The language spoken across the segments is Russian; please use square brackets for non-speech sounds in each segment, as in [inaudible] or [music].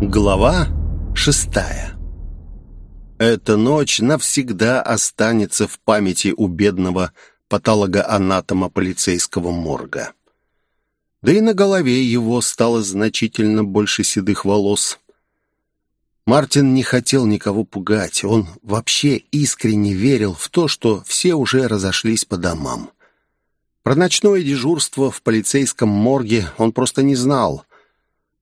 Глава шестая Эта ночь навсегда останется в памяти у бедного патологоанатома полицейского морга. Да и на голове его стало значительно больше седых волос. Мартин не хотел никого пугать. Он вообще искренне верил в то, что все уже разошлись по домам. Про ночное дежурство в полицейском морге он просто не знал.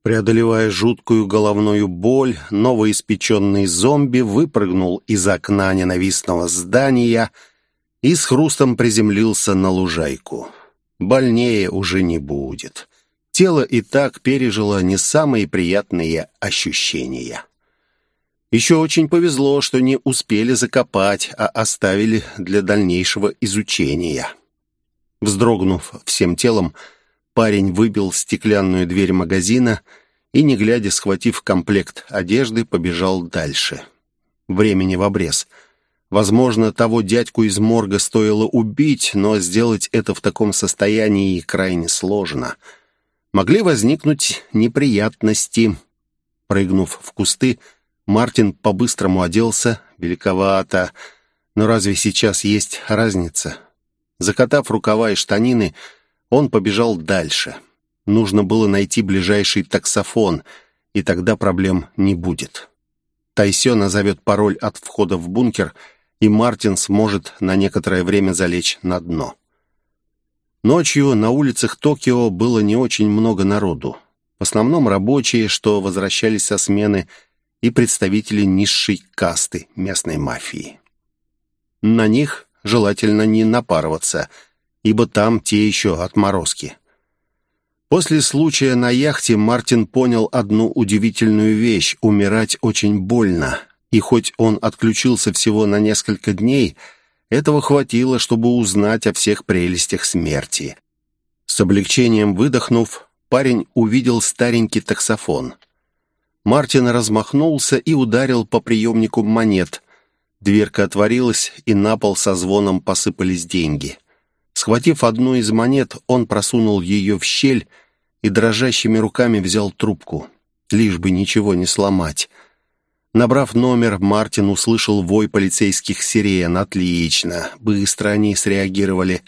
Преодолевая жуткую головную боль, новоиспеченный зомби выпрыгнул из окна ненавистного здания и с хрустом приземлился на лужайку. Больнее уже не будет. Тело и так пережило не самые приятные ощущения. Еще очень повезло, что не успели закопать, а оставили для дальнейшего изучения. Вздрогнув всем телом, парень выбил стеклянную дверь магазина и, не глядя, схватив комплект одежды, побежал дальше. Времени в обрез. Возможно, того дядьку из морга стоило убить, но сделать это в таком состоянии крайне сложно. Могли возникнуть неприятности. Прыгнув в кусты, Мартин по-быстрому оделся. Великовато. Но разве сейчас есть разница? Закатав рукава и штанины, он побежал дальше. Нужно было найти ближайший таксофон, и тогда проблем не будет. Тайсё назовет пароль от входа в бункер, и Мартин сможет на некоторое время залечь на дно. Ночью на улицах Токио было не очень много народу. В основном рабочие, что возвращались со смены, и представители низшей касты местной мафии. На них желательно не напарываться, ибо там те еще отморозки. После случая на яхте Мартин понял одну удивительную вещь – умирать очень больно. И хоть он отключился всего на несколько дней, этого хватило, чтобы узнать о всех прелестях смерти. С облегчением выдохнув, парень увидел старенький таксофон. Мартин размахнулся и ударил по приемнику монет, Дверка отворилась, и на пол со звоном посыпались деньги. Схватив одну из монет, он просунул ее в щель и дрожащими руками взял трубку, лишь бы ничего не сломать. Набрав номер, Мартин услышал вой полицейских сирен. Отлично, быстро они среагировали.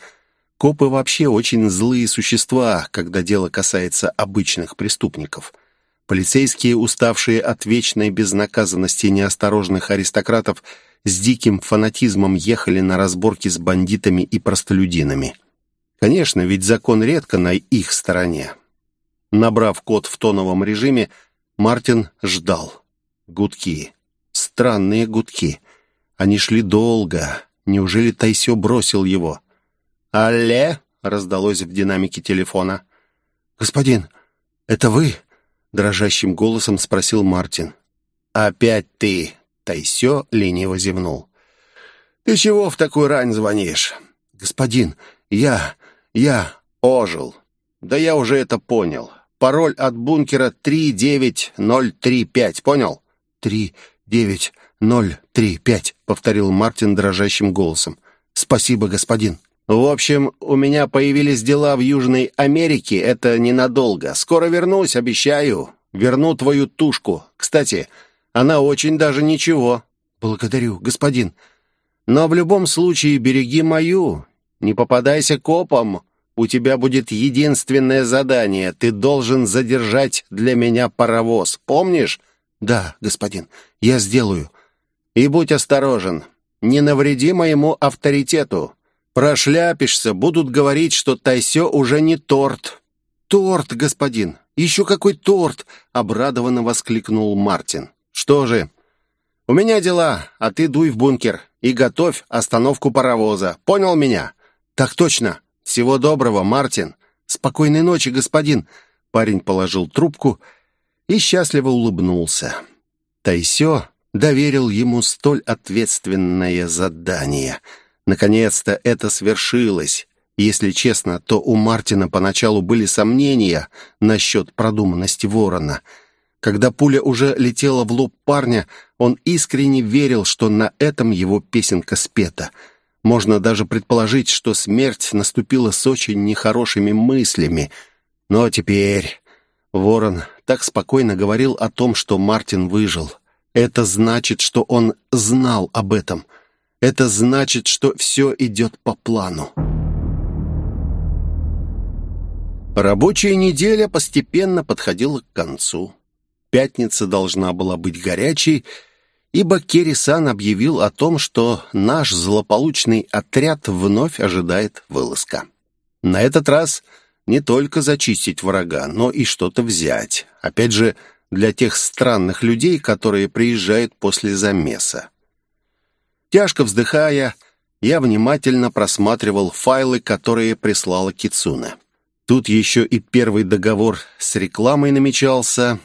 Копы вообще очень злые существа, когда дело касается обычных преступников. Полицейские, уставшие от вечной безнаказанности неосторожных аристократов, с диким фанатизмом ехали на разборки с бандитами и простолюдинами. Конечно, ведь закон редко на их стороне. Набрав код в тоновом режиме, Мартин ждал. Гудки. Странные гудки. Они шли долго. Неужели Тайсё бросил его? «Алле?» — раздалось в динамике телефона. «Господин, это вы?» — дрожащим голосом спросил Мартин. «Опять ты!» Тайсё лениво зевнул. «Ты чего в такую рань звонишь?» «Господин, я... я ожил. Да я уже это понял. Пароль от бункера 39035, понял?» «39035», — повторил Мартин дрожащим голосом. «Спасибо, господин». «В общем, у меня появились дела в Южной Америке. Это ненадолго. Скоро вернусь, обещаю. Верну твою тушку. Кстати, она очень даже ничего. Благодарю, господин. Но в любом случае береги мою. Не попадайся копам. У тебя будет единственное задание. Ты должен задержать для меня паровоз. Помнишь? Да, господин. Я сделаю. И будь осторожен. Не навреди моему авторитету. Прошляпишься, будут говорить, что Тайсё уже не торт. Торт, господин. Еще какой торт, обрадованно воскликнул Мартин. «Что же? У меня дела, а ты дуй в бункер и готовь остановку паровоза. Понял меня?» «Так точно. Всего доброго, Мартин. Спокойной ночи, господин». Парень положил трубку и счастливо улыбнулся. Тайсё доверил ему столь ответственное задание. Наконец-то это свершилось. Если честно, то у Мартина поначалу были сомнения насчет продуманности ворона — когда пуля уже летела в лоб парня, он искренне верил, что на этом его песенка спета. Можно даже предположить, что смерть наступила с очень нехорошими мыслями. Но теперь Ворон так спокойно говорил о том, что Мартин выжил. Это значит, что он знал об этом. Это значит, что все идет по плану. Рабочая неделя постепенно подходила к концу. Пятница должна была быть горячей, ибо Керри-сан объявил о том, что наш злополучный отряд вновь ожидает вылазка. На этот раз не только зачистить врага, но и что-то взять. Опять же, для тех странных людей, которые приезжают после замеса. Тяжко вздыхая, я внимательно просматривал файлы, которые прислала Кицуна. Тут еще и первый договор с рекламой намечался.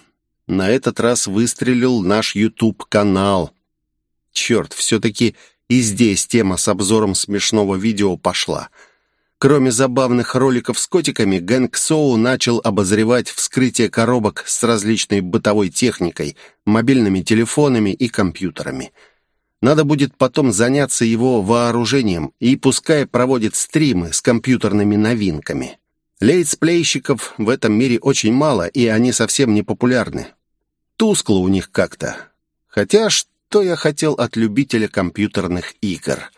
На этот раз выстрелил наш YouTube-канал. Черт, все-таки и здесь тема с обзором смешного видео пошла — Кроме забавных роликов с котиками, Гэнг Соу начал обозревать вскрытие коробок с различной бытовой техникой, мобильными телефонами и компьютерами. Надо будет потом заняться его вооружением и пускай проводит стримы с компьютерными новинками. Летсплейщиков в этом мире очень мало, и они совсем не популярны. Тускло у них как-то. Хотя что я хотел от любителя компьютерных игр?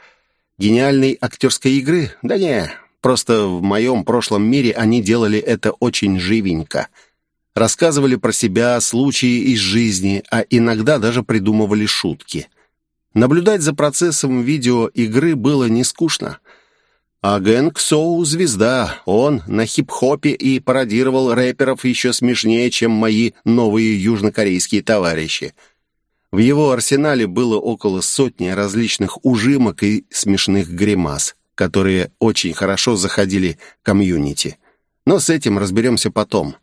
Гениальной актерской игры? Да не, Просто в моем прошлом мире они делали это очень живенько. Рассказывали про себя, случаи из жизни, а иногда даже придумывали шутки. Наблюдать за процессом видеоигры было не скучно. А Гэнг Соу — звезда. Он на хип-хопе и пародировал рэперов еще смешнее, чем мои новые южнокорейские товарищи. В его арсенале было около сотни различных ужимок и смешных гримас которые очень хорошо заходили комьюнити. Но с этим разберемся потом.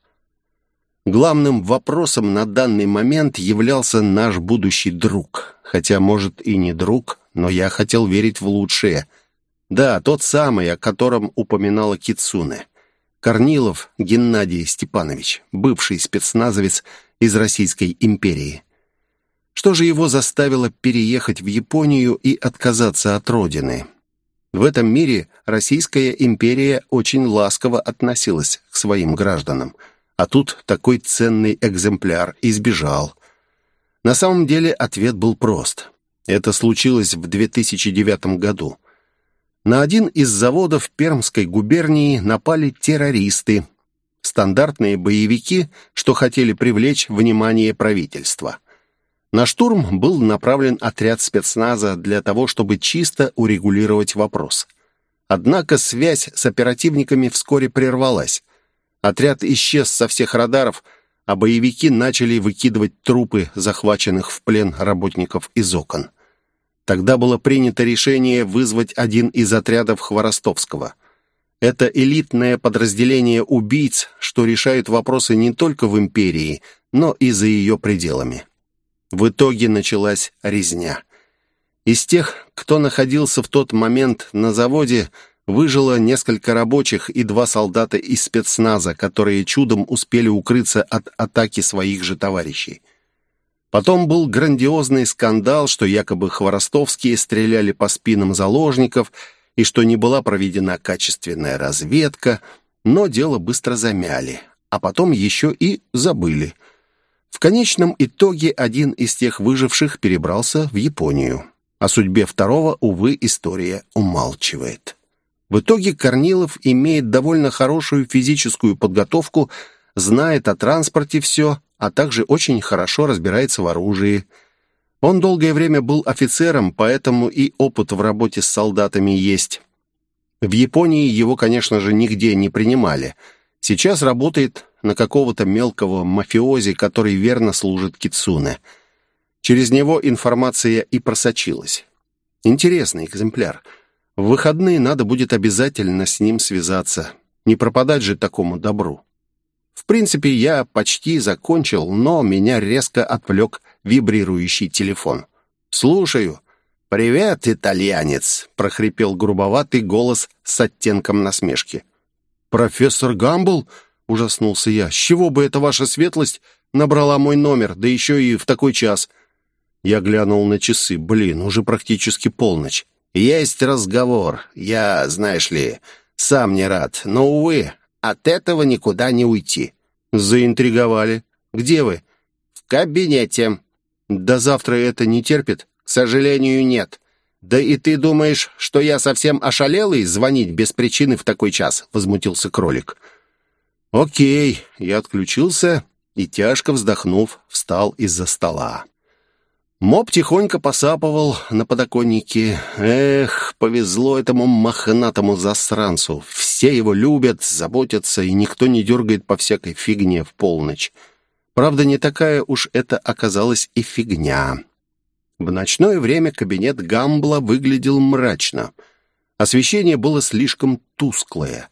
Главным вопросом на данный момент являлся наш будущий друг. Хотя, может, и не друг, но я хотел верить в лучшее. Да, тот самый, о котором упоминала Кицуне. Корнилов Геннадий Степанович, бывший спецназовец из Российской империи. Что же его заставило переехать в Японию и отказаться от родины? В этом мире Российская империя очень ласково относилась к своим гражданам, а тут такой ценный экземпляр избежал. На самом деле ответ был прост. Это случилось в 2009 году. На один из заводов Пермской губернии напали террористы, стандартные боевики, что хотели привлечь внимание правительства. На штурм был направлен отряд спецназа для того, чтобы чисто урегулировать вопрос. Однако связь с оперативниками вскоре прервалась. Отряд исчез со всех радаров, а боевики начали выкидывать трупы захваченных в плен работников из окон. Тогда было принято решение вызвать один из отрядов Хворостовского. Это элитное подразделение убийц, что решают вопросы не только в империи, но и за ее пределами. В итоге началась резня. Из тех, кто находился в тот момент на заводе, выжило несколько рабочих и два солдата из спецназа, которые чудом успели укрыться от атаки своих же товарищей. Потом был грандиозный скандал, что якобы хворостовские стреляли по спинам заложников и что не была проведена качественная разведка, но дело быстро замяли, а потом еще и забыли. В конечном итоге один из тех выживших перебрался в Японию. О судьбе второго, увы, история умалчивает. В итоге Корнилов имеет довольно хорошую физическую подготовку, знает о транспорте все, а также очень хорошо разбирается в оружии. Он долгое время был офицером, поэтому и опыт в работе с солдатами есть. В Японии его, конечно же, нигде не принимали. Сейчас работает на какого-то мелкого мафиози, который верно служит Кицуне. Через него информация и просочилась. Интересный экземпляр. В выходные надо будет обязательно с ним связаться. Не пропадать же такому добру. В принципе, я почти закончил, но меня резко отвлек вибрирующий телефон. «Слушаю». «Привет, итальянец!» — прохрипел грубоватый голос с оттенком насмешки. «Профессор Гамбл?» Ужаснулся я. «С чего бы эта ваша светлость набрала мой номер, да еще и в такой час?» Я глянул на часы. Блин, уже практически полночь. «Есть разговор. Я, знаешь ли, сам не рад. Но, увы, от этого никуда не уйти». «Заинтриговали. Где вы?» «В кабинете». «До завтра это не терпит?» «К сожалению, нет». «Да и ты думаешь, что я совсем ошалелый звонить без причины в такой час?» — возмутился кролик. «Окей». Я отключился и, тяжко вздохнув, встал из-за стола. Моб тихонько посапывал на подоконнике. Эх, повезло этому мохнатому засранцу. Все его любят, заботятся, и никто не дергает по всякой фигне в полночь. Правда, не такая уж это оказалась и фигня. В ночное время кабинет Гамбла выглядел мрачно. Освещение было слишком тусклое.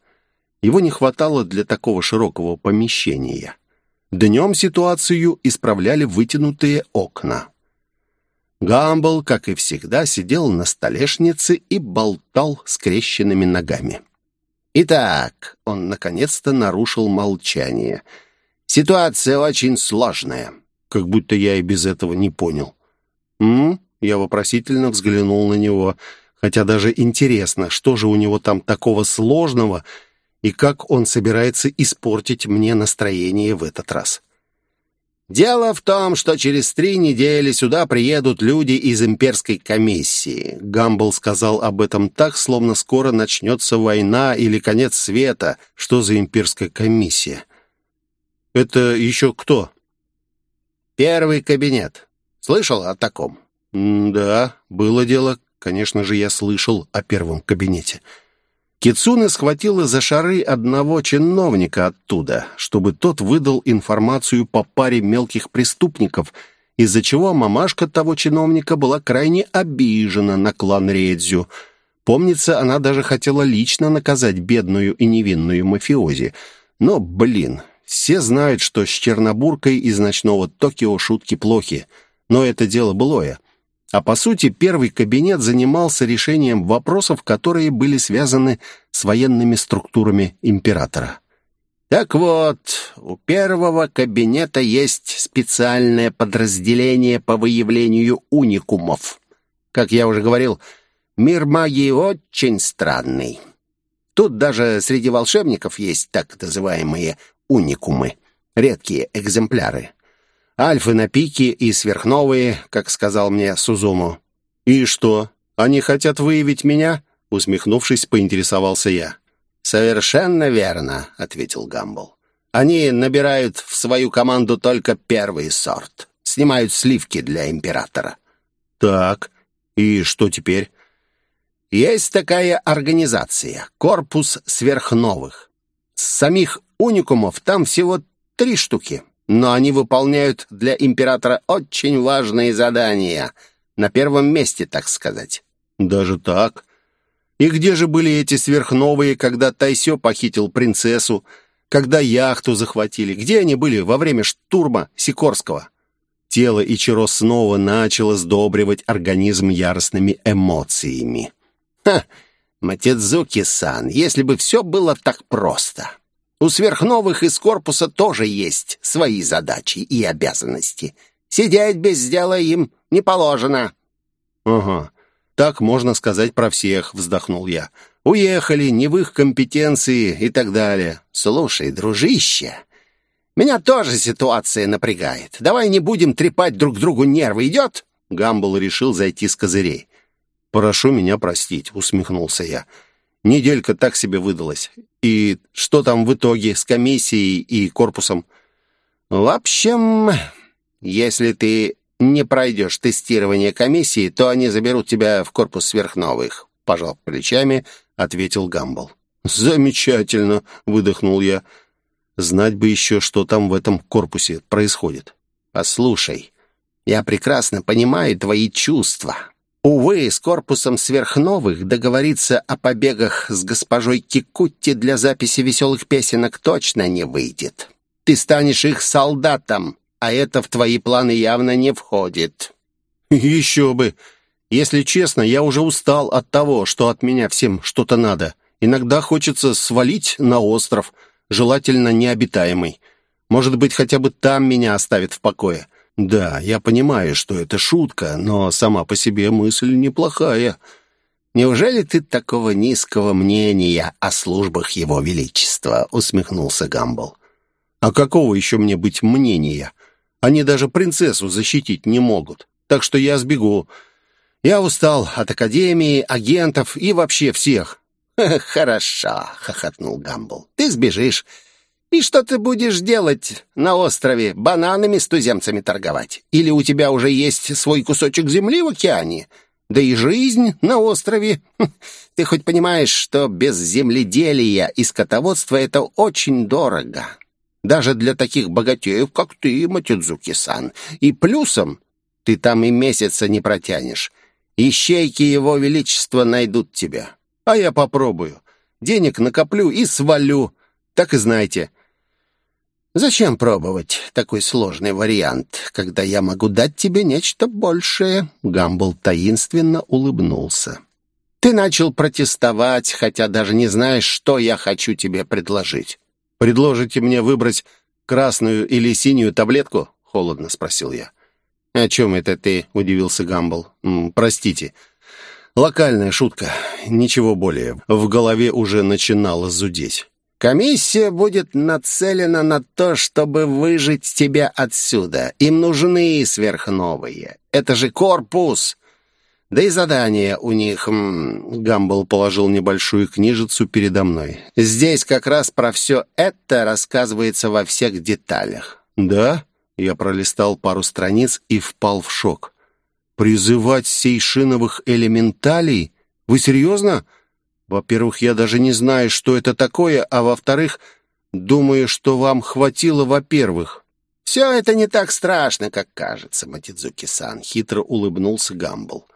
Его не хватало для такого широкого помещения. Днем ситуацию исправляли вытянутые окна. Гамбл, как и всегда, сидел на столешнице и болтал скрещенными ногами. «Итак», — он наконец-то нарушил молчание, — «ситуация очень сложная». Как будто я и без этого не понял. «М?» — я вопросительно взглянул на него, хотя даже интересно, что же у него там такого сложного и как он собирается испортить мне настроение в этот раз. Дело в том, что через три недели сюда приедут люди из имперской комиссии. Гамбл сказал об этом так, словно скоро начнется война или конец света. Что за имперская комиссия? Это еще кто? Первый кабинет. Слышал о таком? М да, было дело. Конечно же, я слышал о первом кабинете. Кицуне схватила за шары одного чиновника оттуда, чтобы тот выдал информацию по паре мелких преступников, из-за чего мамашка того чиновника была крайне обижена на клан Редзю. Помнится, она даже хотела лично наказать бедную и невинную мафиози. Но, блин, все знают, что с Чернобуркой из ночного Токио шутки плохи. Но это дело былое. А по сути, первый кабинет занимался решением вопросов, которые были связаны с военными структурами императора. Так вот, у первого кабинета есть специальное подразделение по выявлению уникумов. Как я уже говорил, мир магии очень странный. Тут даже среди волшебников есть так называемые уникумы, редкие экземпляры. Альфы на пике и сверхновые, как сказал мне Сузуму. «И что, они хотят выявить меня?» Усмехнувшись, поинтересовался я. «Совершенно верно», — ответил Гамбл. «Они набирают в свою команду только первый сорт. Снимают сливки для императора». «Так, и что теперь?» «Есть такая организация — Корпус Сверхновых. С самих уникумов там всего три штуки но они выполняют для императора очень важные задания. На первом месте, так сказать». «Даже так? И где же были эти сверхновые, когда Тайсё похитил принцессу, когда яхту захватили? Где они были во время штурма Сикорского?» Тело Ичиро снова начало сдобривать организм яростными эмоциями. «Ха! Матидзуки-сан, если бы все было так просто!» У сверхновых из корпуса тоже есть свои задачи и обязанности. Сидеть без дела им не положено». «Ага, так можно сказать про всех», — вздохнул я. «Уехали, не в их компетенции и так далее». «Слушай, дружище, меня тоже ситуация напрягает. Давай не будем трепать друг другу нервы, идет?» Гамбл решил зайти с козырей. «Прошу меня простить», — усмехнулся я. «Неделька так себе выдалась. И что там в итоге с комиссией и корпусом? В общем, если ты не пройдешь тестирование комиссии, то они заберут тебя в корпус сверхновых. Пожал плечами, ответил Гамбл. Замечательно, выдохнул я. Знать бы еще, что там в этом корпусе происходит. Послушай, я прекрасно понимаю твои чувства. Увы, с корпусом сверхновых договориться о побегах с госпожой Кикутти для записи веселых песенок точно не выйдет. Ты станешь их солдатом, а это в твои планы явно не входит». «Еще бы! Если честно, я уже устал от того, что от меня всем что-то надо. Иногда хочется свалить на остров, желательно необитаемый. Может быть, хотя бы там меня оставят в покое. Да, я понимаю, что это шутка, но сама по себе мысль неплохая. Неужели ты такого низкого мнения о службах его величества? усмехнулся Гамбл. А какого еще мне быть мнения? Они даже принцессу защитить не могут. Так что я сбегу. Я устал от академии, агентов и вообще всех. [laughs] «Хорошо», — хохотнул Гамбл. «Ты сбежишь. И что ты будешь делать на острове? Бананами с туземцами торговать? Или у тебя уже есть свой кусочек земли в океане? Да и жизнь на острове. Ты хоть понимаешь, что без земледелия и скотоводства это очень дорого? Даже для таких богатеев, как ты, Матидзуки-сан. И плюсом ты там и месяца не протянешь. Ищейки его величества найдут тебя. А я попробую. Денег накоплю и свалю. Так и знайте. Зачем пробовать такой сложный вариант, когда я могу дать тебе нечто большее?» Гамбл таинственно улыбнулся. «Ты начал протестовать, хотя даже не знаешь, что я хочу тебе предложить. Предложите мне выбрать красную или синюю таблетку?» — холодно спросил я. «О чем это ты?» — удивился Гамбл. «Простите. Локальная шутка. Ничего более. В голове уже начинало зудеть». Комиссия будет нацелена на то, чтобы выжить тебя отсюда. Им нужны сверхновые. Это же корпус. Да и задание у них... Гамбл положил небольшую книжицу передо мной. Здесь как раз про все это рассказывается во всех деталях. Да? Я пролистал пару страниц и впал в шок. Призывать сейшиновых элементалей? Вы серьезно? — во-первых, я даже не знаю, что это такое, а во-вторых, думаю, что вам хватило, во-первых. «Все это не так страшно, как кажется, Матидзуки-сан», — хитро улыбнулся Гамбл.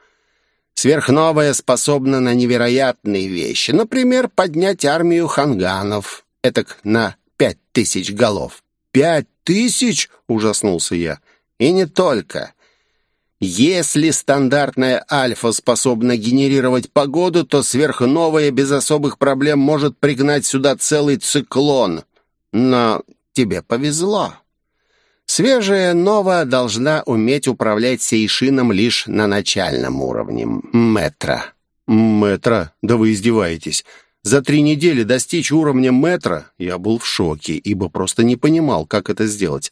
«Сверхновая способна на невероятные вещи. Например, поднять армию ханганов. Этак на пять тысяч голов». «Пять тысяч?» — ужаснулся я. «И не только. Если стандартная альфа способна генерировать погоду, то сверхновая без особых проблем может пригнать сюда целый циклон. Но тебе повезло. Свежая нова должна уметь управлять сейшином лишь на начальном уровне. Метра. Метра? Да вы издеваетесь. За три недели достичь уровня метра я был в шоке, ибо просто не понимал, как это сделать.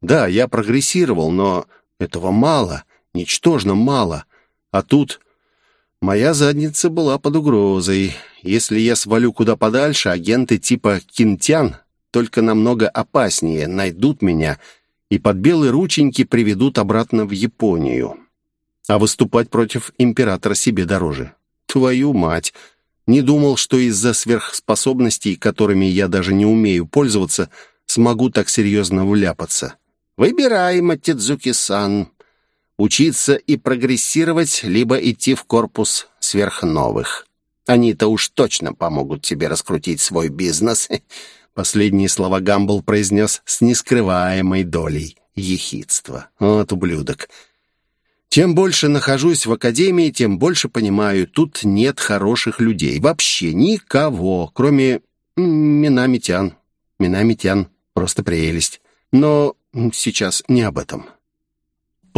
Да, я прогрессировал, но этого мало ничтожно мало. А тут моя задница была под угрозой. Если я свалю куда подальше, агенты типа Кинтян, только намного опаснее, найдут меня и под белые рученьки приведут обратно в Японию. А выступать против императора себе дороже. Твою мать! Не думал, что из-за сверхспособностей, которыми я даже не умею пользоваться, смогу так серьезно вляпаться. «Выбирай, Матидзуки-сан», Учиться и прогрессировать, либо идти в корпус сверхновых. Они-то уж точно помогут тебе раскрутить свой бизнес. Последние слова Гамбл произнес с нескрываемой долей ехидства. Вот ублюдок. Чем больше нахожусь в академии, тем больше понимаю, тут нет хороших людей. Вообще никого, кроме Минамитян. Минамитян — просто прелесть. Но сейчас не об этом.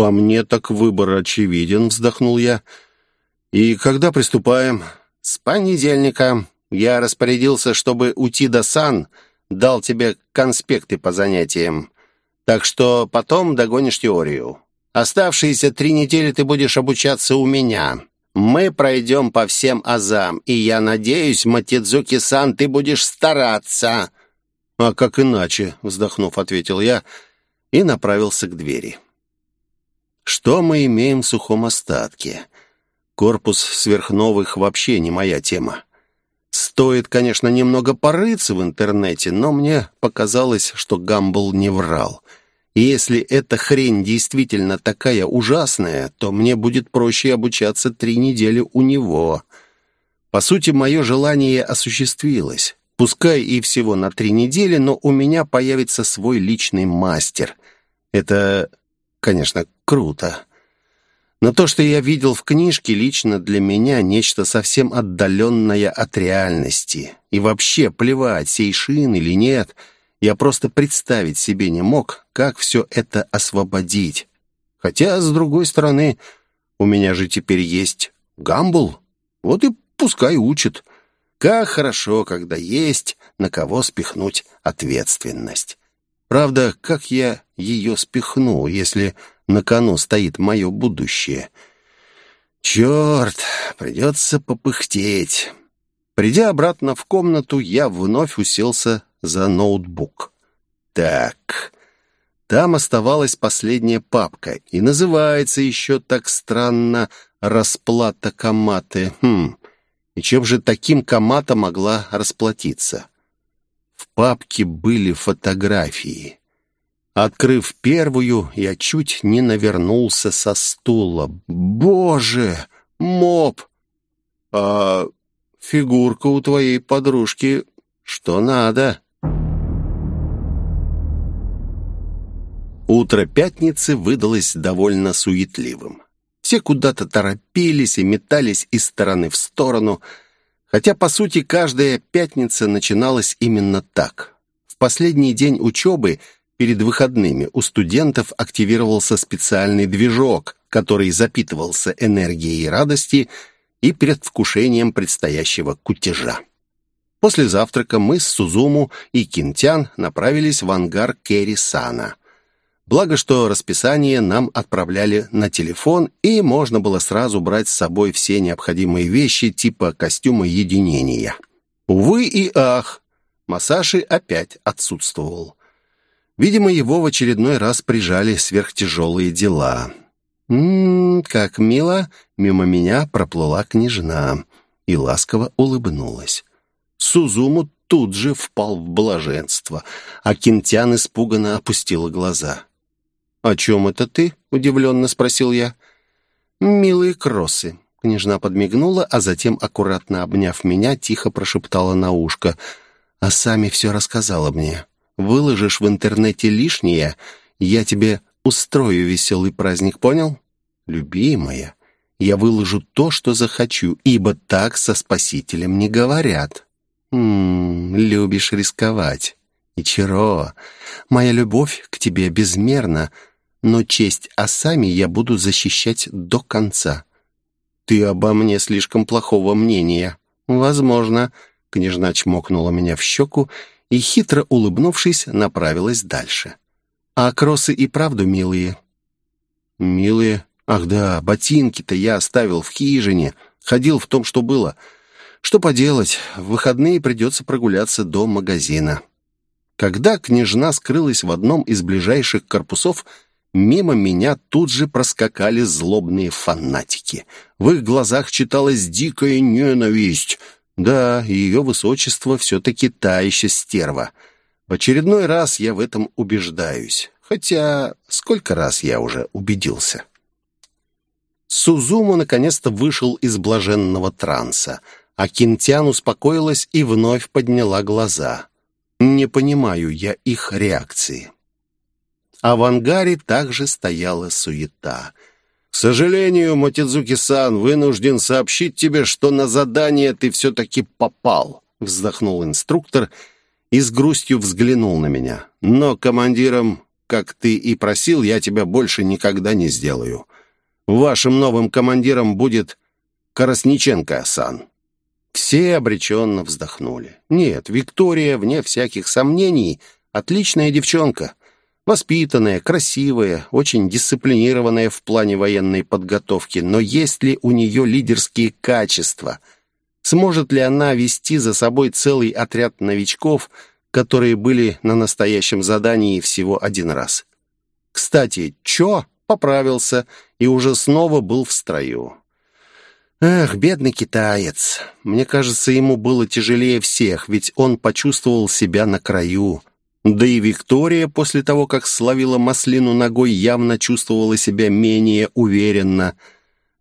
«По мне так выбор очевиден», — вздохнул я. «И когда приступаем?» «С понедельника. Я распорядился, чтобы уйти до сан, дал тебе конспекты по занятиям. Так что потом догонишь теорию. Оставшиеся три недели ты будешь обучаться у меня. Мы пройдем по всем азам, и я надеюсь, Матидзуки-сан, ты будешь стараться». «А как иначе?» — вздохнув, ответил я и направился к двери. Что мы имеем в сухом остатке? Корпус сверхновых вообще не моя тема. Стоит, конечно, немного порыться в интернете, но мне показалось, что Гамбл не врал. И если эта хрень действительно такая ужасная, то мне будет проще обучаться три недели у него. По сути, мое желание осуществилось. Пускай и всего на три недели, но у меня появится свой личный мастер. Это конечно, круто. Но то, что я видел в книжке, лично для меня нечто совсем отдаленное от реальности. И вообще, плевать, сейшин или нет, я просто представить себе не мог, как все это освободить. Хотя, с другой стороны, у меня же теперь есть гамбул. Вот и пускай учит. Как хорошо, когда есть на кого спихнуть ответственность. Правда, как я ее спихну, если на кону стоит мое будущее? Черт, придется попыхтеть. Придя обратно в комнату, я вновь уселся за ноутбук. Так, там оставалась последняя папка, и называется еще так странно «Расплата Каматы». Хм, и чем же таким Камата могла расплатиться? В папке были фотографии. Открыв первую, я чуть не навернулся со стула. «Боже! Моб! А фигурка у твоей подружки что надо?» Утро пятницы выдалось довольно суетливым. Все куда-то торопились и метались из стороны в сторону, хотя, по сути, каждая пятница начиналась именно так. В последний день учебы, перед выходными, у студентов активировался специальный движок, который запитывался энергией радости и предвкушением предстоящего кутежа. После завтрака мы с Сузуму и Кинтян направились в ангар Керри Сана. Благо, что расписание нам отправляли на телефон, и можно было сразу брать с собой все необходимые вещи типа костюма единения. Увы и ах, Масаши опять отсутствовал. Видимо, его в очередной раз прижали сверхтяжелые дела. «М-м, как мило!» — мимо меня проплыла княжна и ласково улыбнулась. Сузуму тут же впал в блаженство, а Кинтян испуганно опустила глаза. «О чем это ты?» — удивленно спросил я. «Милые кроссы». Княжна подмигнула, а затем, аккуратно обняв меня, тихо прошептала на ушко. «А сами все рассказала мне. Выложишь в интернете лишнее, я тебе устрою веселый праздник, понял? Любимая, я выложу то, что захочу, ибо так со спасителем не говорят. Ммм, любишь рисковать. Ичиро, моя любовь к тебе безмерна, но честь Асами я буду защищать до конца. Ты обо мне слишком плохого мнения. Возможно. Княжна чмокнула меня в щеку и, хитро улыбнувшись, направилась дальше. А кроссы и правду милые. Милые? Ах да, ботинки-то я оставил в хижине. Ходил в том, что было. Что поделать, в выходные придется прогуляться до магазина. Когда княжна скрылась в одном из ближайших корпусов, Мимо меня тут же проскакали злобные фанатики. В их глазах читалась дикая ненависть. Да, ее высочество все-таки та еще стерва. В очередной раз я в этом убеждаюсь. Хотя сколько раз я уже убедился. Сузуму наконец-то вышел из блаженного транса, а Кинтян успокоилась и вновь подняла глаза. Не понимаю я их реакции а в ангаре также стояла суета. «К сожалению, Мотидзуки-сан, вынужден сообщить тебе, что на задание ты все-таки попал», вздохнул инструктор и с грустью взглянул на меня. «Но командиром, как ты и просил, я тебя больше никогда не сделаю. Вашим новым командиром будет Коросниченко-сан». Все обреченно вздохнули. «Нет, Виктория, вне всяких сомнений, отличная девчонка». Воспитанная, красивая, очень дисциплинированная в плане военной подготовки, но есть ли у нее лидерские качества? Сможет ли она вести за собой целый отряд новичков, которые были на настоящем задании всего один раз? Кстати, Чо поправился и уже снова был в строю. Эх, бедный китаец. Мне кажется, ему было тяжелее всех, ведь он почувствовал себя на краю. Да и Виктория после того, как словила маслину ногой, явно чувствовала себя менее уверенно.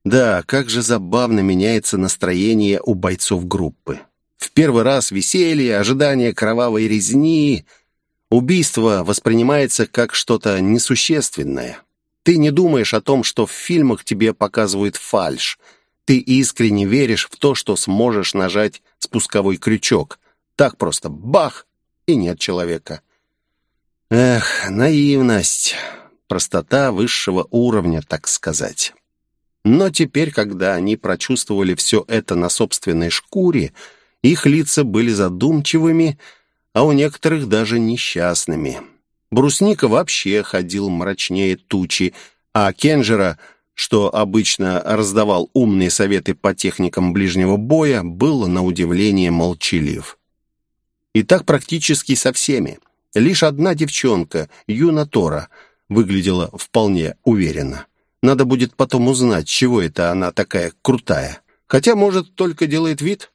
Да, как же забавно меняется настроение у бойцов группы. В первый раз веселье, ожидание кровавой резни. Убийство воспринимается как что-то несущественное. Ты не думаешь о том, что в фильмах тебе показывают фальшь. Ты искренне веришь в то, что сможешь нажать спусковой крючок. Так просто бах, и нет человека. Эх, наивность, простота высшего уровня, так сказать. Но теперь, когда они прочувствовали все это на собственной шкуре, их лица были задумчивыми, а у некоторых даже несчастными. Брусника вообще ходил мрачнее тучи, а Кенджера, что обычно раздавал умные советы по техникам ближнего боя, был на удивление молчалив. И так практически со всеми. Лишь одна девчонка, Юна Тора, выглядела вполне уверенно. Надо будет потом узнать, чего это она такая крутая. Хотя, может, только делает вид.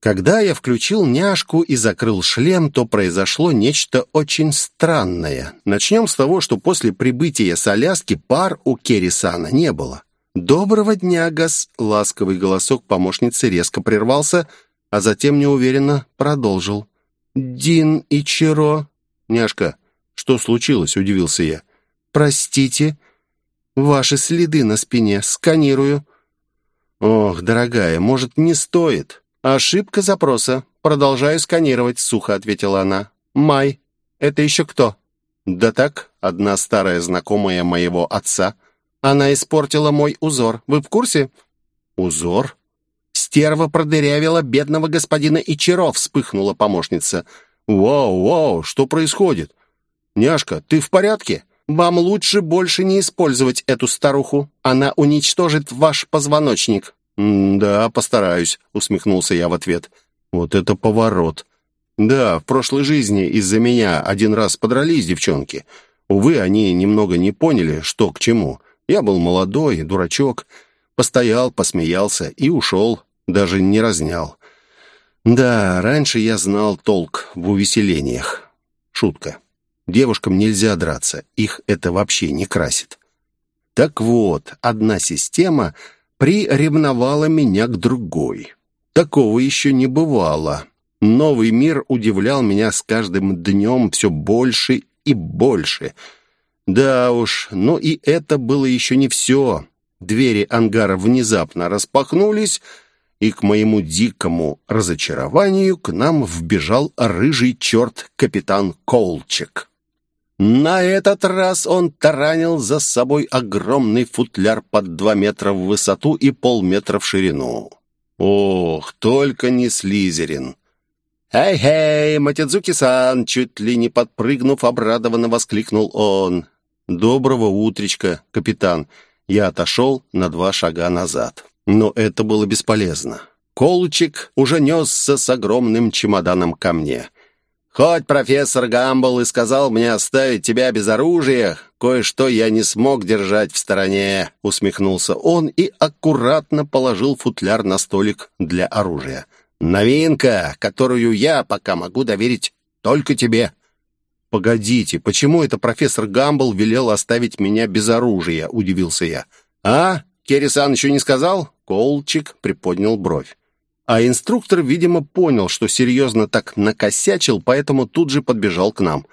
Когда я включил няшку и закрыл шлем, то произошло нечто очень странное. Начнем с того, что после прибытия с Аляски пар у Керрисана не было. «Доброго дня, Гас!» — ласковый голосок помощницы резко прервался, а затем неуверенно продолжил. «Дин и Чиро...» «Няшка, что случилось?» — удивился я. «Простите, ваши следы на спине. Сканирую». «Ох, дорогая, может, не стоит?» «Ошибка запроса. Продолжаю сканировать», — сухо ответила она. «Май. Это еще кто?» «Да так, одна старая знакомая моего отца. Она испортила мой узор. Вы в курсе?» «Узор?» «Стерва продырявила бедного господина Ичаро», — вспыхнула помощница. «Воу, воу, что происходит?» «Няшка, ты в порядке?» «Вам лучше больше не использовать эту старуху. Она уничтожит ваш позвоночник». «Да, постараюсь», — усмехнулся я в ответ. «Вот это поворот!» «Да, в прошлой жизни из-за меня один раз подрались девчонки. Увы, они немного не поняли, что к чему. Я был молодой, дурачок. Постоял, посмеялся и ушел, даже не разнял. Да, раньше я знал толк в увеселениях. Шутка. Девушкам нельзя драться, их это вообще не красит. Так вот, одна система приревновала меня к другой. Такого еще не бывало. Новый мир удивлял меня с каждым днем все больше и больше. Да уж, но и это было еще не все. Двери ангара внезапно распахнулись, и к моему дикому разочарованию к нам вбежал рыжий черт капитан Колчик. На этот раз он таранил за собой огромный футляр под два метра в высоту и полметра в ширину. Ох, только не Слизерин. «Эй-эй, Матидзуки-сан!» Чуть ли не подпрыгнув, обрадованно воскликнул он. «Доброго утречка, капитан!» Я отошел на два шага назад. Но это было бесполезно. Колчик уже несся с огромным чемоданом ко мне. Хоть профессор Гамбл и сказал мне оставить тебя без оружия, кое-что я не смог держать в стороне», — усмехнулся он и аккуратно положил футляр на столик для оружия. «Новинка, которую я пока могу доверить только тебе». «Погодите, почему это профессор Гамбл велел оставить меня без оружия?» — удивился я. «А? Керрисан еще не сказал?» Колчик приподнял бровь. А инструктор, видимо, понял, что серьезно так накосячил, поэтому тут же подбежал к нам.